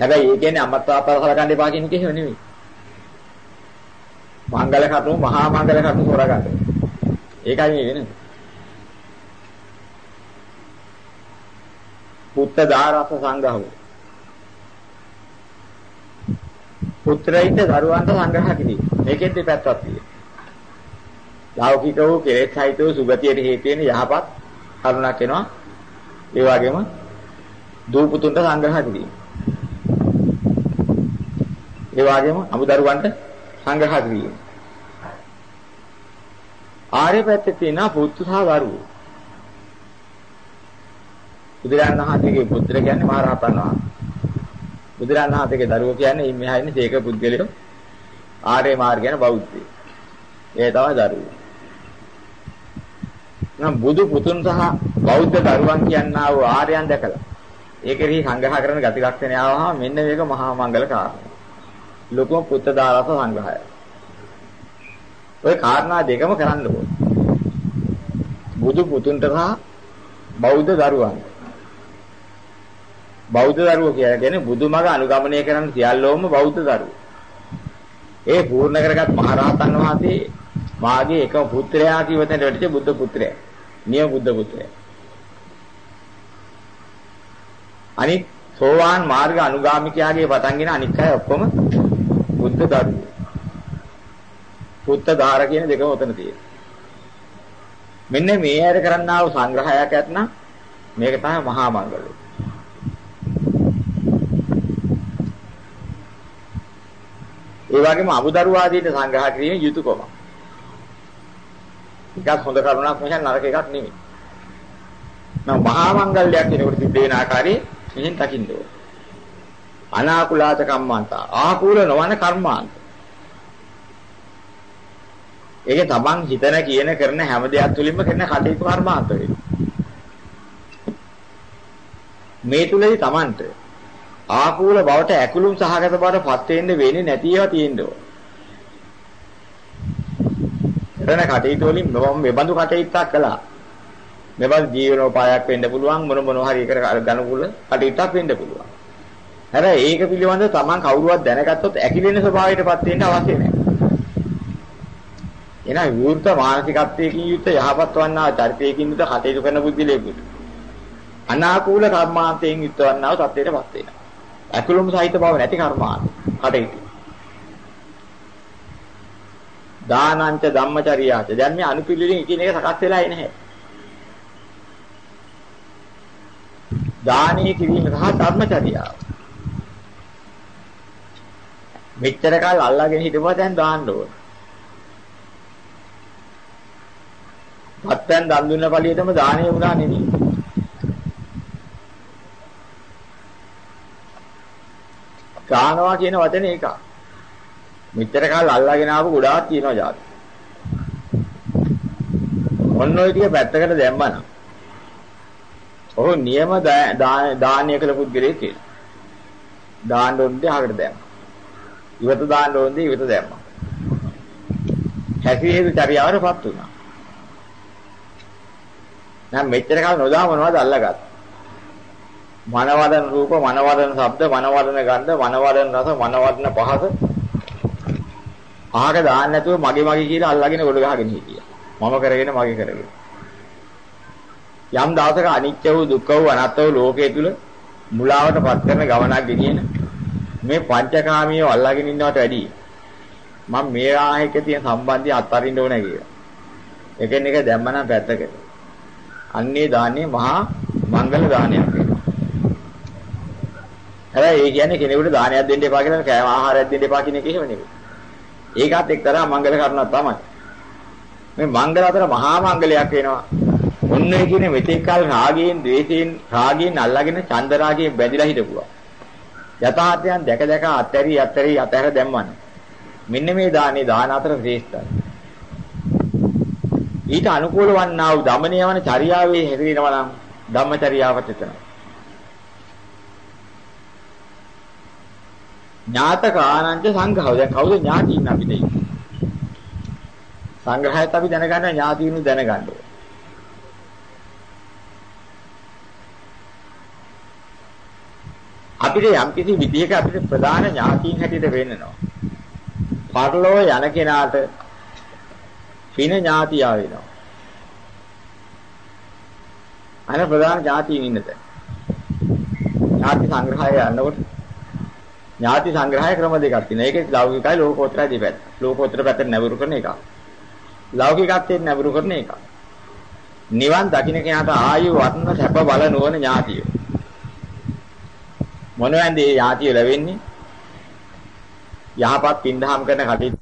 හැබැයි ඒ කියන්නේ අම්මා තාත්තා සලකන්න එපා කියන එක එහෙම නෙමෙයි. මංගල කටු මහා මංගල කටු හොරගන්න. ඒකයි මේ වෙන්නේ. පුත්ත දාරස සංගහව. පුත්‍රයින්ට දරුවන්ට සංග්‍රහ කිරීම. මේකෙත් දෙපැත්තක් තියෙනවා. ලෞකික වූ කෙලෙස් සහිත වූ සුගතියට හේතු වෙන යහපත් කරුණක් එනවා. ඒ වගේම දූ පුතුන්ට සංග්‍රහ කිරීම. ඒ වගේම අමුදරුවන්ට සංග්‍රහ කිරීම. ආර්ය පැත්තේ තියෙන පුතු සහ දරුවෝ. බුදුරජාණන් වහන්සේගේ පුත්‍ර කියන්නේ මහරහතන් වහන්සේ. බුදුරජාණන් වහන්සේගේ දරුවෝ කියන්නේ ඉන් මෙහා ඉන්නේ සීක පුද්ගලයෝ. ආර්ය මාර්ග යන බෞද්ධයෝ. ඒ තමයි දරුවෝ. නම් බුදු පුතුන් සහ බෞද්ධ දරුවන් කියනා වූ ආර්යයන් දැකලා ඒකෙහි සංග්‍රහ කරන ගති ලක්ෂණය ආවහම මෙන්න මේක මහා මංගල කාරණා. ලොකුම පුත්ත දාරස සංග්‍රහය. ඔය කාරණා දෙකම කරන්න ඕනේ. බුදු පුතුන්ට සහ බෞද්ධ දරුවන්ට බෞද්ධ දරුවෝ කියලා කියන්නේ බුදුමග අනුගමනය කරන සියල්ලෝම බෞද්ධ දරුවෝ. ඒ පූර්ණ කරගත් මහරහතන් වහන්සේ මාගේ එක පුත්‍රයා කිවතෙන් වැඩිච බුද්ධ පුත්‍රයා. නිය බුද්ධ පුත්‍රයා. අනිත් සෝවාන් මාර්ග අනුගාමිකයාගේ පටන්ගෙන අනික් අය ඔක්කොම බුද්ධ දරුවෝ. පුත්ත ධාර කියන දෙකම උතන තියෙනවා. මෙන්න මේ ඇර කරන්නා වූ සංග්‍රහයක් ඇතනම් මේක තමයි මහා මංගලය. ඒ වගේම අමුදරු ආදීට සංග්‍රහ කිරීමේ යුතුයකම. එකක් හොඳ කරුණක් මිසක් නරක එකක් නෙමෙයි. නම් මහා මංගල්‍යයක් කෙනෙකුට සිද්ධ වෙන ආකාරයේ මෙහෙන් දකින්න ඕන. අනාකූලාත කම්මාන්ත ආකූල නොවන කර්මාන්ත. ඒකේ තමන් හිතන කියන කරන හැම දෙයක් තුළින්ම කරන කටයුතු කර්මාන්ත වෙනවා. මේ තුලදී තමන්ට ආකූල බවට ඇකුළුම් සහගත බවට පත් වෙන්න වෙන්නේ නැති ඒවා තියෙන්න ඕන. කරන කටයුතු වලින් මම මෙබඳු කටයුත්තක් කළා. මෙබඳු ජීවනෝපායක් වෙන්න පුළුවන් මොන මොන හරි කර ගනුකුල කටයුත්තක් වෙන්න පුළුවන්. හැබැයි ඒක පිළිබඳව Taman කවුරුවත් දැනගත්තොත් ඇකිලෙන ස්වභාවයටපත් වෙන්න අවශ්‍ය නැහැ. එනා විවෘත මානසිකත්වයකින් යුත් යහපත් වන්නා චරිතයකින් යුත් කටයුතු කරන බුද්ධිලේකුට අනාකූල කර්මාන්තයෙන් යුත් වන්නා තත්ත්වයටපත් වෙනවා. ඇකුළුම් සහිත බව නැති කර්මාන්ත කටයුතු. දානංච ධම්මචර්යාච. දැන් මේ අනුපිළිවෙලින් එකින් එක සකස් වෙලා නැහැ. දානීය කිරීම සහ ධර්මචර්යාව. මෙච්චර කාල අල්ලාගෙන හිටපුවා දැන් දාන්න ඕන. පත්තෙන් දන් දුන්න පළියටම දාණය වුණා නෙමෙයි. ගානවා කියන වචනේ ඒක. මෙච්චර කාල අල්ලාගෙන ආපු ගොඩාක් තියෙනවා જાති. ඔන්න ඔය ටික පැත්තකට දැම්මනම්. ඔහු නියම දානීය කළ පුද්ගලයෙක් කියලා. දාන්න ඕනේ අහකට දැම්මා. ඉවත දාන්න ඕනේ ඉවත දැම්මා. හැසිරෙහි චර්යාවටපත් වුණා. නම් මෙච්චර කාල නොදා මොනවද අල්ලගත්තේ? මනවදන රූප, මනවදන ශබ්ද, මනවදන ගන්ධ, මනවදන රස, මනවදන පහස. අහක දාන්න නැතුව මගේ මගේ කියලා අල්ලගෙන ගොඩ ගහගෙන හිටියා. මම කරගෙන මගේ කරගෙන. යම් දවසක අනිත්‍ය වූ දුක්ඛ වූ අනාත්ම වූ ලෝකයේ තුල මුලාවටපත් කරන ගමනක් ගෙනියන මේ පංචකාමියව අල්ලාගෙන ඉන්නවට වැඩියි මම මේ ආහික තියෙන සම්බන්ධය අත්හරින්න ඕනේ කියලා. එකෙන් එක දැම්මනම් පැත්තකට. අන්නේ දාන්නේ මහා මංගල දානයක් වෙනවා. හැබැයි ඒ කියන්නේ කෙනෙකුට දානයක් දෙන්න එපා කියලා කෑම ආහාරයක් දෙන්න එපා කියන එක එහෙම නෙවෙයි. ඒකත් එක්තරා මංගල කරුණක් තමයි. මේ මංගල අතර මහා මංගලයක් වෙනවා. ඔන්න ඒ කියන්නේ මෙතෙක් කල රාගයෙන්, ද්වේෂයෙන්, රාගයෙන් අල්ලාගෙන චන්ද රාගයෙන් බැඳිලා හිටපුවා. යථාර්ථයන් දැක දැක අත්හැරි අත්හැරි අත්හැර දැම්මන. මෙන්න මේ දානේ දාන අතර ශ්‍රේෂ්ඨයි. ඊට අනුකූල වන්නා වූ දමණය වන චර්යාවේ හැදෙනවා නම් ධම්මචර්යාවට එතන. ඥාතක ආනන්ද සංඝව දැන් කවුද ඥාතියින් අපිට ඉන්නේ? සංග්‍රහයත් අපි දැනගන්න ඥාතියිනු දැනගන්න ඕනේ. අපිට යම් කිසි විදියක අපිට ප්‍රධාන ඥාතීන් හැටියට වෙන්නනවා. පරලෝ යන කෙනාට පින ඥාතියා වෙනවා. අන ප්‍රධාන ඥාතීන් ඉන්නද? ඥාති සංග්‍රහය යනකොට ඥාති සංග්‍රහය ක්‍රම දෙකක් තියෙනවා. ඒකේ ලෞකිකයි ලෝකෝත්තරයි දෙපැත්ත. ලෝකෝත්තර පැත්තට නැඹුරු කරන එකක්. ලෞකිකත්වයෙන් නැඹුරු කරන එකක්. නිවන් දකින්න කෙනාට ආයු වර්ණ සැප බල නොවන ඥාතියෝ. මොනවැන්ද මේ ඥාතිය ලැබෙන්නේ? යහපත් පින්දහම් කරන කටයුතු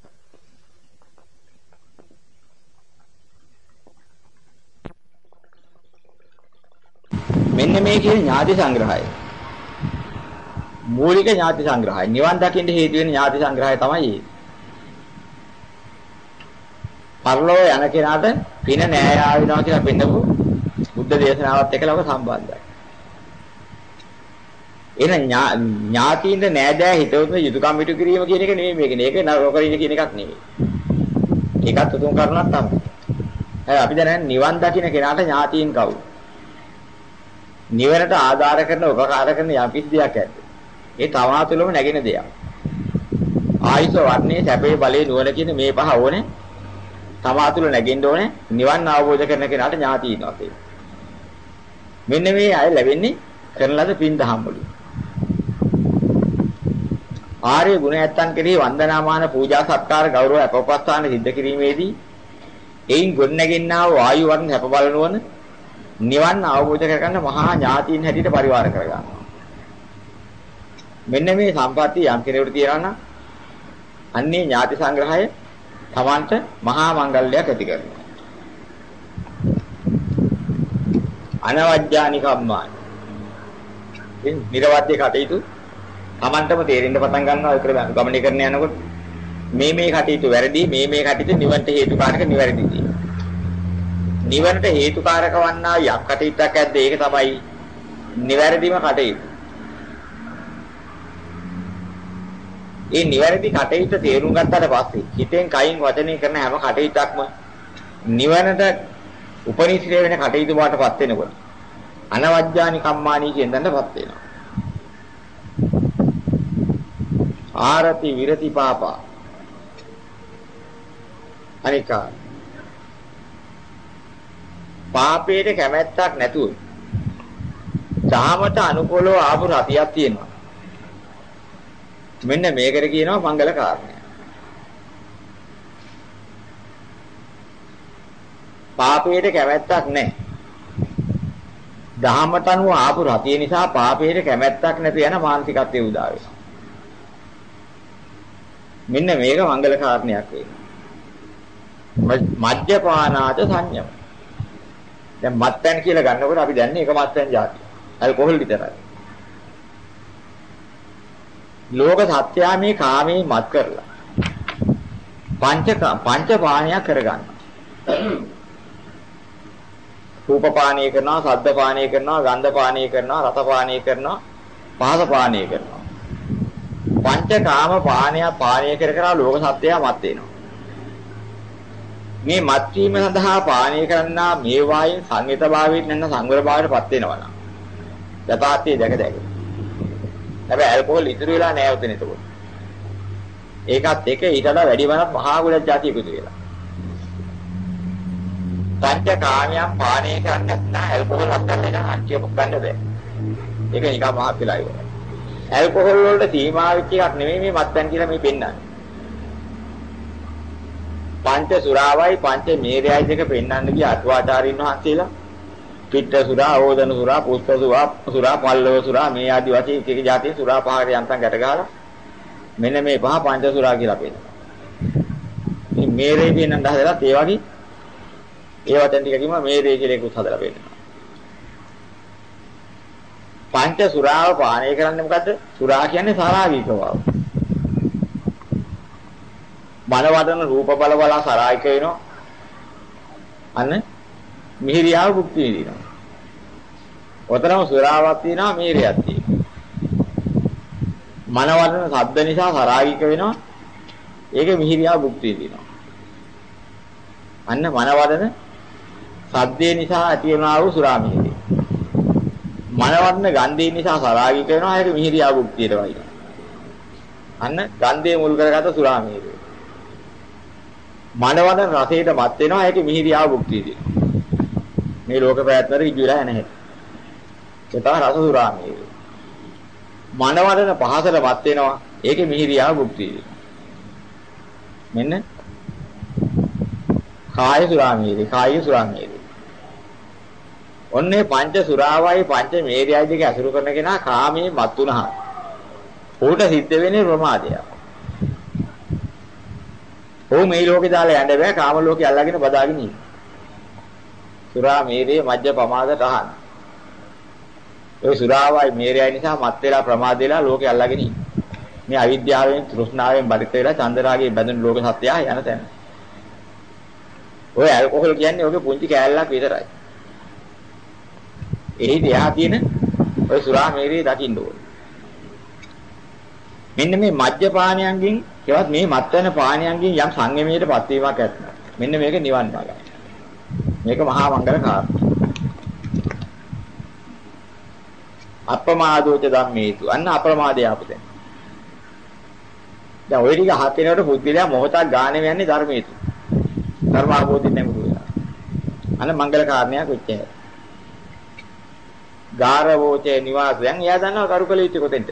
මෙන්න මේ කියන ඥාති සංග්‍රහය. මූලික ඥාති සංග්‍රහය. නිවන් දකින්න හේතු වෙන ඥාති සංග්‍රහය තමයි ඒ. පරලෝ යන කෙනාට පින නෑ ආවිනවා කියලා පෙන්නපු බුද්ධ දේශනාවත් එක්ක ලව සම්බන්ධයි. එන ඥාතියින්ද නෑදෑ හිතවතුන් යුතුයකම් පිටු කිරීම කියන එක නෙමෙයි මේක. මේක නරකරින කියන එකක් නෙමෙයි. ඒකත් උතුම් කරුණක් තමයි. හැබැයි අපි දැනන්නේ නිවන් දකින්න කෙනාට ඥාතියින් කවුද? නිවනට ආධාර කරන උපකාර කරන යම් කිසි දෙයක් ඇද්ද? ඒ තමා තුළම නැගෙන දෙයක්. ආයිස වර්ණයේ සැපේ බලේ නුවණ කියන මේ පහ ඕනේ. තමා තුළ නැගෙන්න ඕනේ. නිවන් අවබෝධ කරන කෙනාට ඥාතියින් වශයෙන්. මෙන්න මේ අය ලැබෙන්නේ කරන ලද පින් දහම් වලින්. ආර්ය ගුණ ඇත්තන් කෙරෙහි වන්දනාමාන පූජා සත්කාර ගෞරව අපපස්ථාන සිද්ධ කිරීමේදී එයින් ගොඩනැගෙන්නා වූ ආයු වර්ණ හැප බලනවන නිවන් අවබෝධ කරගන්න මහා ඥාතීන් හැටියට පරිවාර කරගන්නවා. මෙන්න මේ සම්පatti යම් කෙනෙකුට තියනවා නම් අන්නේ ඥාති සංග්‍රහය Tamanට මහා මංගල්‍යයක් ඇති කරනවා. අනවජ්ජානි කම්මානි. ඉතින් නිර්වාද්‍ය කටයුතු Tamanටම තේරෙන්න පටන් ගන්නවා ඒකට ගමනය කරන යනකොට මේ මේ කටයුතු වැරදි මේ මේ කටයුතු නිවන්ට හේතුකාරක නිවැරදිදී. නිවනට හේතුකාරක වන්නා යක් කටයුත්තක් ඇද්ද ඒක තමයි නිවැරදිම කටයුතු. ඒ නිවැරදි කටයුත්ත තේරුම් ගත්තට පස්සේ හිතෙන් කයින් වචනේ කරන හැම කටයුත්තක්ම නිවනට උපනිශ්‍රේ වෙන කටයුතු බවටපත් වෙනකොට අනවජ්ජානි කම්මානී කියන දණ්ඩපත් වෙනවා. ආරති විරති පාපා අනිකා පාපයට කැමැත්තක් නැතුව ධාමට අනුකූලව ආපු රතියක් තියෙනවා. මෙන්න මේකට කියනවා මංගල කාරණය. පාපයට කැමැත්තක් නැහැ. ධාමට අනුව ආපු රතිය නිසා පාපයට කැමැත්තක් නැති යන මානසිකත්වයේ උදා වෙනවා. මෙන්න මේක මංගල කාරණයක් වෙනවා. මජ්ජපානාච සංයම දැන් මත්පැන් කියලා ගන්නකොට අපි දන්නේ ඒක මත්පැන් જાතිය. ඇල්කොහොල් විතරයි. ලෝක සත්‍යය මේ කාමේ මත් කරලා පංච පංච පානයක් කරගන්න. රූප පානීය කරනවා, ශබ්ද පානීය කරනවා, ගන්ධ පානීය කරනවා, රස පානීය කරනවා, පහස පානීය කරනවා. පංච කාම පානය පානීය කර කර ලෝක සත්‍යය මත් වෙනවා. මේ මත් වීම සඳහා පානීය කරන්නා මේ වායයෙන් සංයත භාවයෙන් නැත්නම් සංවර භාවයටපත් වෙනවා නම් යථාර්ථය දැක දැක. හැබැයි ඇල්කොහොල් ඉතුරු වෙලා නැහැ උතන එතකොට. ඒකත් එක ඊට වඩා වැඩි වරක් මහා ගුණ જાති එකතු වෙලා. පංච කාමයන් පානීය කරන්නේ නැත්නම් ඇල්කොහොල් අත්දැකලා ඉන්න අන්තිම ගන්න බෑ. ඒක නිකන් මහත් වෙලා ඉවරයි. ඇල්කොහොල් වලට සීමා වෙච්ච එකක් නෙමෙයි මේ මත්පැන් කියලා මේ පෙන්නන්නේ. පංච සුරාවයි පංච මේරයයි දෙක පෙන්වන්න ගිය අටුවාචාරින් වහන්සේලා පිට්ඨ සුරා, ඕදන සුරා, පුස්ත සුරා, සුරා පල්ලව සුරා මේ ආදි වශයෙන් එක එක જાතියේ සුරා පහකට යන්තම් ගැට ගහලා මෙන්න මේ පහ පංච සුරා කියලා පෙන්නනවා. මේ මේරේ පෙන්නන්න හදලත් ඒ වගේ ඒ වචන ටික කිව්වම මේරේ කියලා එකක් හදලා පෙන්නනවා. පංච සුරාව පානය කරන්නේ මොකද්ද? සුරා කියන්නේ සාරාගික බව. බලවදන රූප බල බල සාරායික වෙනවා. අන්න මිහිරියාව භුක්ති විඳිනවා. ඔතනම සුරාවක් තියෙනවා මිහිරියක් තියෙනවා. මනවදන ශබ්ද නිසා සාරාගික වෙනවා. ඒක මිහිරියාව භුක්ති විඳිනවා. අන්න මනවදන සද්දේ නිසා ඇති වෙනා වූ සුරා මිහිරිය. මනවන්න ගන්ධය නිසා සරාගික වෙනවා ඒක මිහිරියා භුක්තියට වයින්. අන්න ගන්ධය මුල් කරගත්ත සුරා මිහිරිය. මනවන රසයට මත් වෙනවා ඒක මිහිරියා භුක්තිය දෙනවා. මේ ලෝක ප්‍රයත්නවල ඉජු වෙලා නැහැ. ඒ තමයි රස සුරා මිහිරිය. මනවන පහසට මත් වෙනවා ඒකේ මිහිරියා භුක්තිය දෙනවා. මෙන්න කාය සුරා මිහිරිය කාය සුරා මිහිරිය ඔන්නේ පංච සුරාවයි පංච මේරියයි දෙක අසුරු කරන කෙනා කාමයේ මත් වුණා. ඌට සිද්ධ වෙන්නේ ප්‍රමාදය. ඕ මේ ලෝකේ දාලා යන්න බෑ කාම ලෝකේ අල්ලගෙන බදාගෙන ඉන්න. සුරා මේරිය මජ්ජ පමාද තහන. ඒ සුරාවයි මේරියයි නිසා මත් වෙලා ප්‍රමාද වෙලා ලෝකේ අල්ලගෙන ඉන්න. මේ අවිද්‍යාවෙන් තෘෂ්ණාවෙන් බරිත වෙලා චන්දරාගයේ බැඳෙන ලෝක සත්‍යය යන තැන. ඔය ඇල්කොහොල් කියන්නේ ඔගේ පුංචි කෑල්ලක් විතරයි. එහිද එහා තියෙන ඔය සුරා මේරේ දකින්න ඕනේ. මෙන්න මේ මජ්ජ පානයන්ගෙන් ඒවත් මේ මත් වෙන පානයන්ගෙන් යම් සංයමයකටපත් වීමක් ඇත්නම් මෙන්න මේක නිවන් මාර්ගය. මේක මහා මංගල කාරණා. අප්‍රමාදෝච ධම්මේතු අන්න අප්‍රමාදය අපතේ. දැන් ওই ටික හත් වෙනකොට බුද්ධිලයා මොහොතක් ගානේ යන්නේ ධර්මයේතු. ධර්ම අවබෝධයෙන් නැමුරු වෙනවා. අන්න මංගල කාරණයක් වෙච්චයි. ගාරවෝචේ නිවාසයන් එයා දන්නවා කරුකල යුත්තේ කොතෙන්ද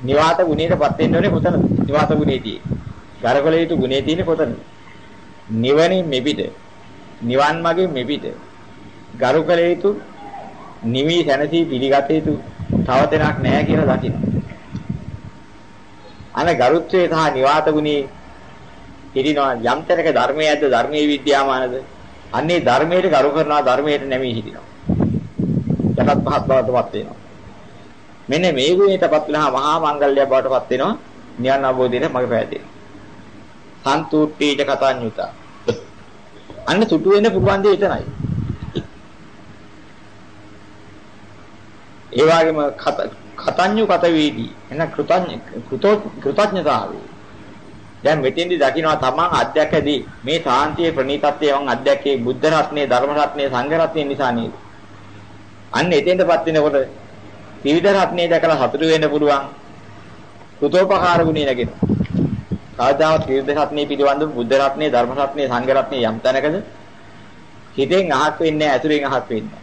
නිවාත ගුණයටපත් වෙන්න ඕනේ කොතනද නිවාත ගුණේදී ගාරකල යුතු ගුණේ තියෙන්නේ කොතනද නිවනින් මෙපිට නිවන් මාගේ මෙපිට ගරුකල යුතු නිවි සැනසී පිළිගත යුතු තව දෙයක් නැහැ කියලා දකින්න අනේ ගරුත්වයේ සහ නිවාත ගුණේ හිරිනවා යම් තැනක ධර්මයේද ධර්මයේ විද්‍යාමානද අන්නේ ධර්මයට ගරු කරනවා ධර්මයට නැමී හිටිනවා. යටත් පහත් බවටපත් වෙනවා. මෙන්න මේ ගුණයටපත් වෙනවා මහා මංගල්‍ය බවටපත් වෙනවා. නියන් අවබෝධයට මඟ පෑදේ. සන්තුට්ඨීච කතඤ්ඤුත. අන්න සුටු වෙන්න පුළුවන් දේ එතනයි. ඒ වගේම කතඤ්ඤු කත වේදී එන කෘතඥ කෘතඥතාවය දැන් මෙතෙන්දි දකින්නවා තමන් අධ්‍යක්ෂදී මේ සාන්තියේ ප්‍රණීතත්වයේ වන් අධ්‍යක්ෂයේ බුද්ධ රත්නයේ ධර්ම රත්නයේ සංඝ රත්නයේ නිසා නේද? අන්න එතෙන්ටපත් වෙනකොට ත්‍රිවිධ රත්නයේ දැකලා සතුටු වෙන්න පුළුවන්. සුතෝපකාර ගුණය නැගෙන. කවදාම ත්‍රිවිධ රත්නයේ පිළිබඳව බුද්ධ රත්නයේ ධර්ම රත්නයේ සංඝ රත්නයේ යම් තැනකද හිතෙන් අහක් වෙන්නේ නැහැ ඇතුලෙන් අහක් වෙන්නේ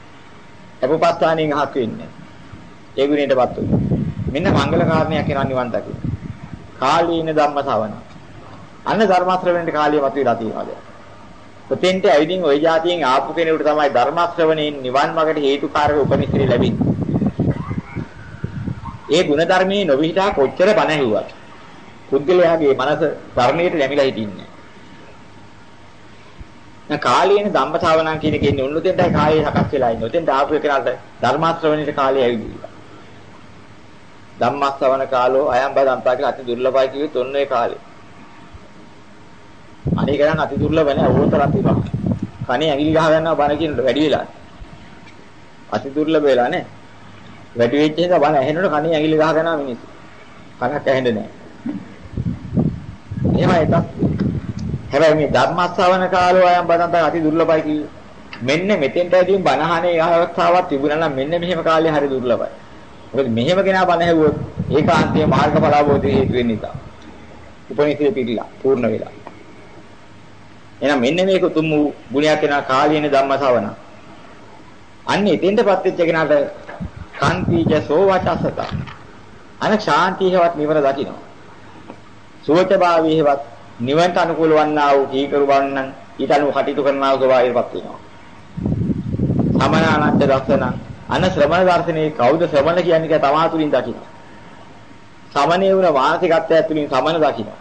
අපපස්ථානෙන් අහක් වෙන්නේ ඒ ගුණයටපත් වෙනවා. මෙන්න මංගල කාරණයක් වෙනා නිවන් දකින්න. කාලීන ධම්ම ශ්‍රවණ. අන්න ධර්ම ශ්‍රවණයට කාලිය මතුවලා තියෙනවා දැන්. ප්‍රතිෙන්ට ඇවිදින් ওই જાතියෙන් ආපු කෙනෙකුට තමයි ධර්ම ශ්‍රවණයෙන් නිවන් මාර්ගට හේතුකාරක උපනිශ්‍රේ ලැබෙන්නේ. ඒ ගුණ ධර්මයේ නොවිහිදා කොච්චර බණ ඇහුවත් පුද්ගලයාගේ මනස ධර්මයට නැමිලා හිටින්නේ. නැහැ. කාලීන ධම්මතාවණන් කියන එකේ ඉන්නේ උන්නතෙන්ටයි කාලේ සකස් වෙලා ඉන්නේ. ඔතෙන්ට ආපු එකනට ධර්ම ශ්‍රවණයට කාලේ ඇවිදිනවා. ධම්මස්සවන කාලෝ අයම් බදන්තා කියලා අති දුර්ලභයි කිව්වෙත් ඔන්න ඒ කාලේ. අනේ කරන් අති දුර්ලභ නැහැ ඕතරම් තිබා. කනේ ඇඟිලි ගහ ගන්නවා බන කියනට වැඩි වෙලා. අති දුර්ලභ වෙලා නේ. වැඩි වෙච්ච නිසා බන ඇහෙනකොට කනේ ඇඟිලි ගහ ගන්නවා මිනිස්සු. කනක් ඇහෙන්නේ නැහැ. එහෙමයි එකක්. හැබැයි මේ ධර්මස්සවන කාලෝ අයම් බදන්තා අති දුර්ලභයි කිව්වේ. මෙන්න මෙතෙන්ටදී බනහනේ අවස්ථාවක් තිබුණා නම් මෙන්න මෙහෙම කාලේ හරි දුර්ලභයි. මොකද මෙහෙම කෙනා බන ඇහුවොත් ඒකාන්තයේ මාර්ගඵල අවබෝධය හේතු වෙන නිසා. උපනිෂේ පිළිලා පූර්ණ වෙලා. එහෙනම් මෙන්න මේක උතුම් වූ ගුණයක් වෙනා කාලීන ධම්මසවන. අන්න එතෙන්ටපත් වෙච්ච කෙනාට කාන්තිජ සෝවචසත. අන ශාන්තියවත් නිවන දකින්න. සුවච භාවයේවත් නිවන්ට අනුකූල වන්නා වූ කීකරු වන්නන් ඊට අනුව කටයුතු කරනා වූ ස්වභාවයටපත් වෙනවා. සමනානන්ද දර්ශන අන ශ්‍රමණ දර්ශනේ කවුද ශ්‍රමණ කියන්නේ කියලා තමා තුලින් දකින්න. සමනේ වුණ මානසිකත්වය තුලින් සමන දකින්න.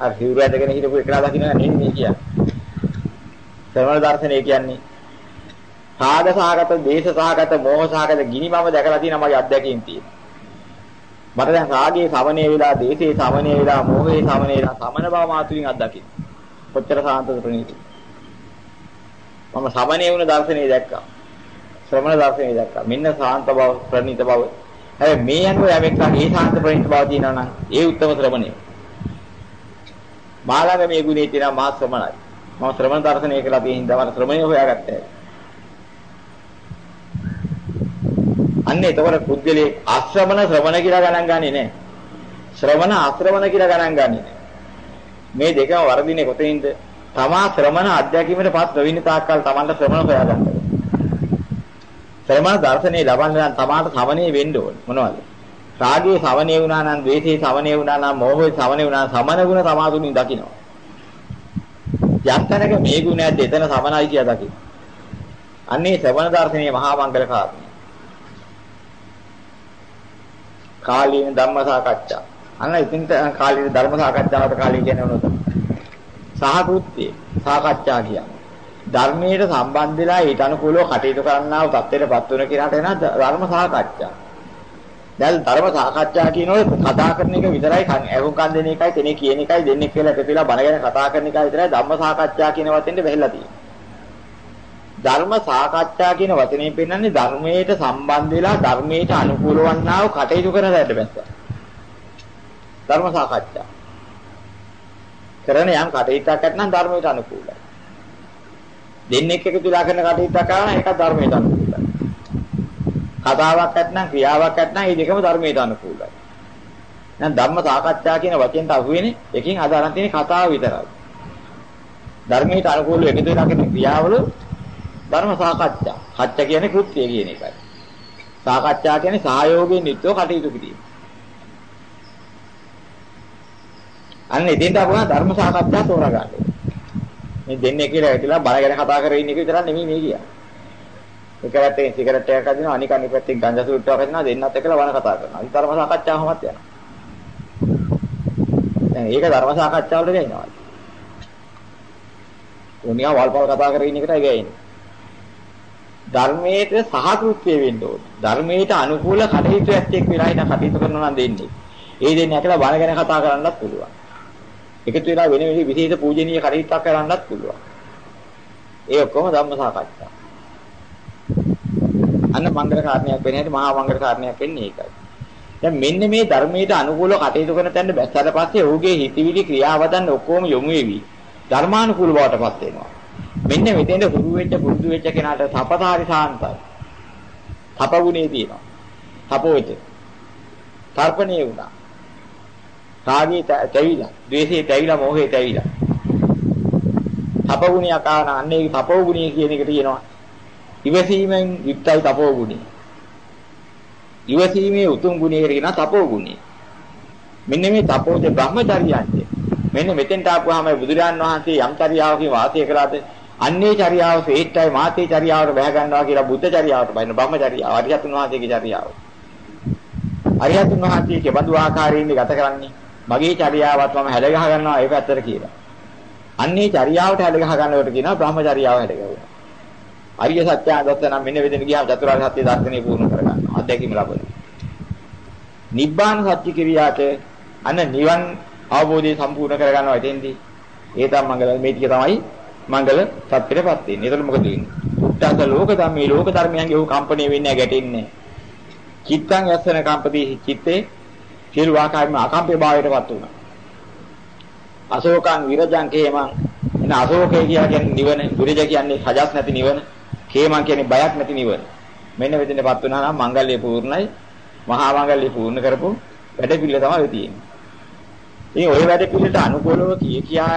අර හිවුර ඇදගෙන හිටපු එකලා දකින්න නෙමෙයි මේ කියන්නේ. ශ්‍රමණ දර්ශනය කියන්නේ රාග සහගත, දේශ සහගත, මෝහ සහගත ගිනි මම දැකලා තියෙනවා මගේ අත්දැකීම් තියෙනවා. මට දැන් රාගයේ සමනය වෙලා, දේශයේ සමනය වෙලා, මෝහයේ සමනය වෙලා සමන බව මාතුලින් අත්දකින්න. කොච්චර සාන්තද ප්‍රණීතද? මම සමනය වුණ දර්ශනේ දැක්කා. ශ්‍රමණ දර්ශනේ දැක්කා. මෙන්න සාන්ත බව, ප්‍රණීත බව. හැබැයි මේ අනුව යමෙක් ඒ සාන්ත ප්‍රණීත බව තියෙනවා නම් ඒ උත්තම ශ්‍රමණය. මාළඟ මේ ගුණේ තියෙනවා මහා ශ්‍රමණයි. මම ශ්‍රමණ දර්ශනය කළා තියෙන හින්දා මම ශ්‍රමණය හොයාගත්තා. අන්න එතකොට පුද්ගලයේ ආශ්‍රමණ ශ්‍රවණ කියලා ගණන් ගන්නේ නැහැ. ශ්‍රවණ ආශ්‍රවණ කියලා ගණන් ගන්නේ නැහැ. මේ දෙකම වර්ධිනේ කොතනින්ද? තමා ශ්‍රමණ අධ්‍යක්ීමට පත් වෙවින තාක්කල් තමන්ට ශ්‍රමණ හොයාගන්න ඕනේ. ශ්‍රමණ දර්ශනේ ලබන්න නම් තමාට සමනේ වෙන්න ඕනේ. මොනවද? රාගයේ සමනේ වුණා නම්, ද්වේෂයේ සමනේ වුණා නම්, මෝහයේ සමනේ වුණා නම් සමන ගුණ තමාතුලින් දකිනවා. යත්තනක මේ ගුණයත් එතන සමනයි කියලා දකින්න. අන්නේ ශ්‍රවණ දර්ශනයේ මහා මංගල කාරණේ. කාලීන ධම්ම සාකච්ඡා. අන්න ඉතින් කාලීන ධර්ම සාකච්ඡාවට කාලී කියන්නේ මොනවද? සහකෘත්‍ය සාකච්ඡා කියන්නේ. ධර්මයට සම්බන්ධ වෙලා ඊට අනුකූලව කටයුතු කරන්නා වූ தත්ත්වයටපත් වෙන කෙනාට එන ධර්ම සාකච්ඡා. දැන් ධර්ම සාකච්ඡා කියනකොට කතා කරන එක විතරයි අහුම් කන් දෙන එකයි කෙනෙක් කියන එකයි දෙන්නේ කියලා එකතු වෙලා බණ ගැන කතා කරන එකයි විතරයි ධම්ම සාකච්ඡා කියන වචෙන්ට වෙහෙලා තියෙන්නේ. ධර්ම සාකච්ඡා කියන වචනේ පෙන්වන්නේ ධර්මයට සම්බන්ධ වෙලා ධර්මයට අනුකූල වන්නා වූ කටයුතු කරන හැට බැස්ස. ධර්ම සාකච්ඡා. කරන යම් කටයුත්තක් නැත්නම් ධර්මයට අනුකූලයි. දෙන්නෙක් එකතු වෙලා කරන කටයුත්තක් කරන එක ධර්මයට අනුකූලයි. කතාවක් නැත්නම් ක්‍රියාවක් නැත්නම් මේ දෙකම ධර්මයට අනුකූලයි. දැන් ධර්ම සාකච්ඡා කියන වචෙන්ට අහුවෙන්නේ එකකින් අදාළන් තියෙන කතාව විතරයි. ධර්මයට අනුකූලව එකතු වෙලා කරන ක්‍රියාවල ධර්ම සාකච්ඡා. කච්ච කියන්නේ කෘත්‍ය කියන එකයි. සාකච්ඡා කියන්නේ සහයෝගයෙන් යුක්තව කටයුතු කිරීම. අන්න එතෙන්ට අපුණා ධර්ම සාකච්ඡා තෝරගන්න. මේ දෙන්නේ කියලා හිටලා බල ගැන කතා කරගෙන ඉන්න එක විතරක් නෙමෙයි මේ කියන්නේ. එක පැත්තකින් සිගරට් එකක් අදිනවා අනික අනිත් පැත්තෙන් ගංජා සූට්ටුවක් අදිනවා දෙන්නත් එක්කලා වණ කතා කරනවා. අනිත් ධර්ම සාකච්ඡාවමත් යනවා. දැන් ඒක ධර්ම සාකච්ඡාවලට ගියනවා. උනියා වල්පල් කතා කරගෙන ඉන්න එකටයි ගෑන්නේ. ධර්මයට සහකෘත්‍ය වෙන්න ඕනේ. ධර්මයට අනුකූල කටයුතු ඇත්තෙක් වෙලා ඉන්න කටයුතු කරනවා නම් දෙන්නේ. ඒ දෙන්නේ ඇකලා බණ ගැන කතා කරන්නත් පුළුවන්. එකතු වෙලා වෙන වෙන විශේෂ පූජනීය කටයුත්තක් කරන්නත් පුළුවන්. ඒ ඔක්කොම ධම්ම සාකච්ඡා. අන්න මංගල කාරණයක් වෙන හැටි මහා මංගල කාරණයක් වෙන්නේ ඒකයි. දැන් මෙන්න මේ ධර්මයට අනුකූලව කටයුතු කරන තැන බැස්සට පස්සේ ඔහුගේ හිතවිලි ක්‍රියාවදන් ඔක්කොම යොමු වෙවි. ධර්මානුකූල බවටපත් වෙනවා. මෙන්න මෙතෙන්ද හුරු වෙච්ච පුරුදු වෙච්ච කෙනාට තපතාරි සාන්තයි. තපගුණේ තියෙනවා. තපෝච. තර්පණේ වුණා. රාගී තැවිලා, ද්වේෂේ තැවිලා, මෝහේ තැවිලා. තපගුණිය කාන අන්නේ තපෝගුණිය කියන එක තියෙනවා. ඉවසීමෙන් යුක්තයි තපෝගුණිය. ඉවසීමේ උතුම් ගුණය කියන තපෝගුණිය. මෙන්න මේ තපෝජ බ්‍රහ්මචර්යයන්ට මෙන්න මෙතෙන්ට ආපුවාම බුදුරජාන් වහන්සේ යම් චර්යාවකින් වාසය කළාද අන්නේ චර්යාව ශ්‍රේෂ්ඨයි මාතේ චර්යාවට බැහැ ගන්නවා කියලා බුද්ධ චර්යාවට බයින බ්‍රහ්මචර්යාව අරියතුන් වහන්සේගේ චර්යාව. අරියතුන් වහන්සේ කෙබඳු ආකාරයෙන් ගත කරන්නේ මගේ චර්යාවත් මම හැඩ ගහ ගන්නවා ඒ පැත්තට කියලා. අන්නේ චර්යාවට හැඩ ගහ ගන්නකොට කියනවා බ්‍රහ්මචර්යාව හැඩ ගහනවා. අරිය සත්‍ය අදත්ත නම් මෙන්න වෙදින ගියාම චතුරාර්ය සත්‍ය දර්ශනය පුහුණු කර ගන්නවා. අධ්‍යක්ීම ලබන. නිබ්බාන සත්‍ය කිරියාට අන්න නිවන් අවබෝධය සම්පූර්ණ කර ගන්නවා එතෙන්දී. ඒ තමයි මංගල මේ ටික තමයි මංගල සත්‍යයටපත් වෙන්නේ. ඒතකොට මොකද වෙන්නේ? උත්තර ලෝක ධර්මයේ ලෝක ධර්මයන්ගේ උ කම්පණය වෙන්නේ ගැටෙන්නේ. චිත්තං යස්සන කම්පති චිත්තේ සියලු ආකාරයෙන්ම අකම්පේ භාවයටපත් වුණා. අශෝකං විරජං කේමං එන අශෝකේ කියන්නේ නිවන, විරජ කියන්නේ හජස් නැති නිවන, කේමං කියන්නේ බයක් නැති නිවන. මෙන්න මෙතනපත් වුණා නම් මංගල්‍ය පූර්ණයි. මහා මංගල්‍ය පූර්ණ කරපු වැඩ පිළිල තමයි තියෙන්නේ. ඉතින් ওই වැඩ පිළිලට අනුකූලව කිය කියා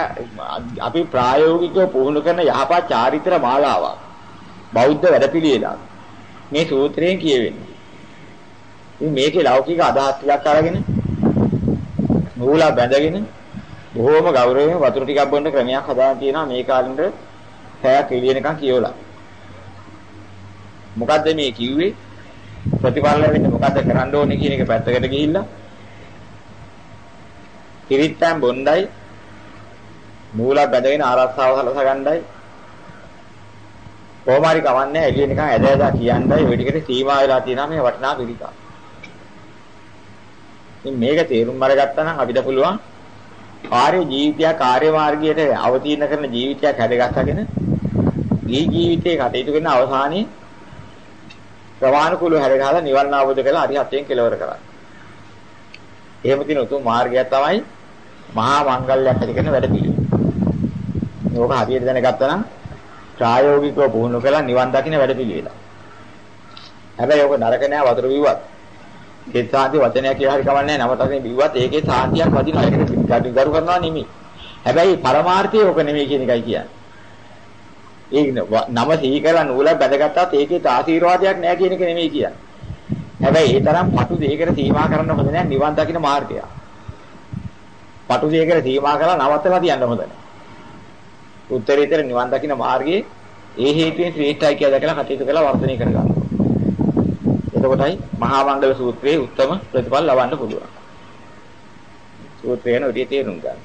අපි ප්‍රායෝගිකව පුහුණු කරන යහපත් චාරිත්‍ර මාලාවක් බෞද්ධ වැඩ පිළිවෙලක් මේ සූත්‍රයෙන් කියවෙන්නේ. ඉතින් මේකේ ලෞකික අදහස් ටිකක් අරගෙන නූලා බැඳගෙන බොහෝම ගෞරවයෙන් වතුර ටිකක් බොන්න ක්‍රමයක් හදාගෙන තියෙනවා මේ කාලෙට පැයක් එළියනකම් කියවලා. මොකද්ද මේ කිව්වේ? ප්‍රතිඵල වෙන්නේ මොකද්ද කරන්න ඕනේ කියන එක පැත්තකට ගිහිල්ලා පිරිත්තම් බොණ්ඩයි මූලක් බැඳගෙන ආරක්ෂාව සලස ගන්නයි කොහොම හරි කවන්නේ එළිය නිකන් ඇද ඇදා කියන්නයි ඔය ටිකට සීමා වෙලා තියෙනවා මේ වටිනා පිළිකා. ඉතින් මේක තේරුම් අරගත්තා නම් අපිට පුළුවන් කාර්ය ජීවිතය කාර්ය මාර්ගයට අවතීර්ණ කරන ජීවිතයක් හැදගස්සගෙන දී ජීවිතේ කටයුතු කරන අවසානයේ ප්‍රමාණිකුල හැරගහලා නිවන් අවබෝධ කරලා අරිහත්යෙන් කෙලවර කරන්නේ. එහෙම තියෙන උතුම් මාර්ගය තමයි මහා මංගල්‍යයක් ඇති කරන වැඩ පිළිවෙල. මේක හරියට දැනගත්තා නම් ප්‍රායෝගිකව පුහුණු කළා නිවන් දකින්න වැඩ පිළිවෙල. හැබැයි ඔක නරක නෑ වතුර බිව්වත්. ඒ සාන්ති වචනයක් කියලා හරි කමන්නේ නම තකින් බිව්වත් ඒකේ සාන්තියක් වදිනවා. ඒකට ගරු කරනවා නෙමෙයි. හැබැයි පරමාර්ථය ඕක නෙමෙයි කියන එකයි කියන්නේ. ඒ නම සිහි කරලා නූලක් බැඳගත්තාත් ඒකේ ආශිර්වාදයක් නෑ කියන එක නෙමෙයි කියන්නේ. හැබැයි ඒ තරම් පටු දෙයකට සීමා කරන්න හොඳ නෑ නිවන් දකින්න මාර්ගය. පටු දෙයකට සීමා කරලා නවත්තලා තියන්න හොඳ නෑ. උත්තරීතර නිවන් දකින්න මාර්ගයේ ඒ හේතුවෙන් ශ්‍රේෂ්ඨයි කියලා දැකලා කටයුතු කරලා වර්ධනය කරගන්න. එතකොටයි මහා මංගල සූත්‍රයේ උත්තම ප්‍රතිඵල ලබන්න පුළුවන්. සූත්‍රයන උඩිය තේරුම් ගන්න.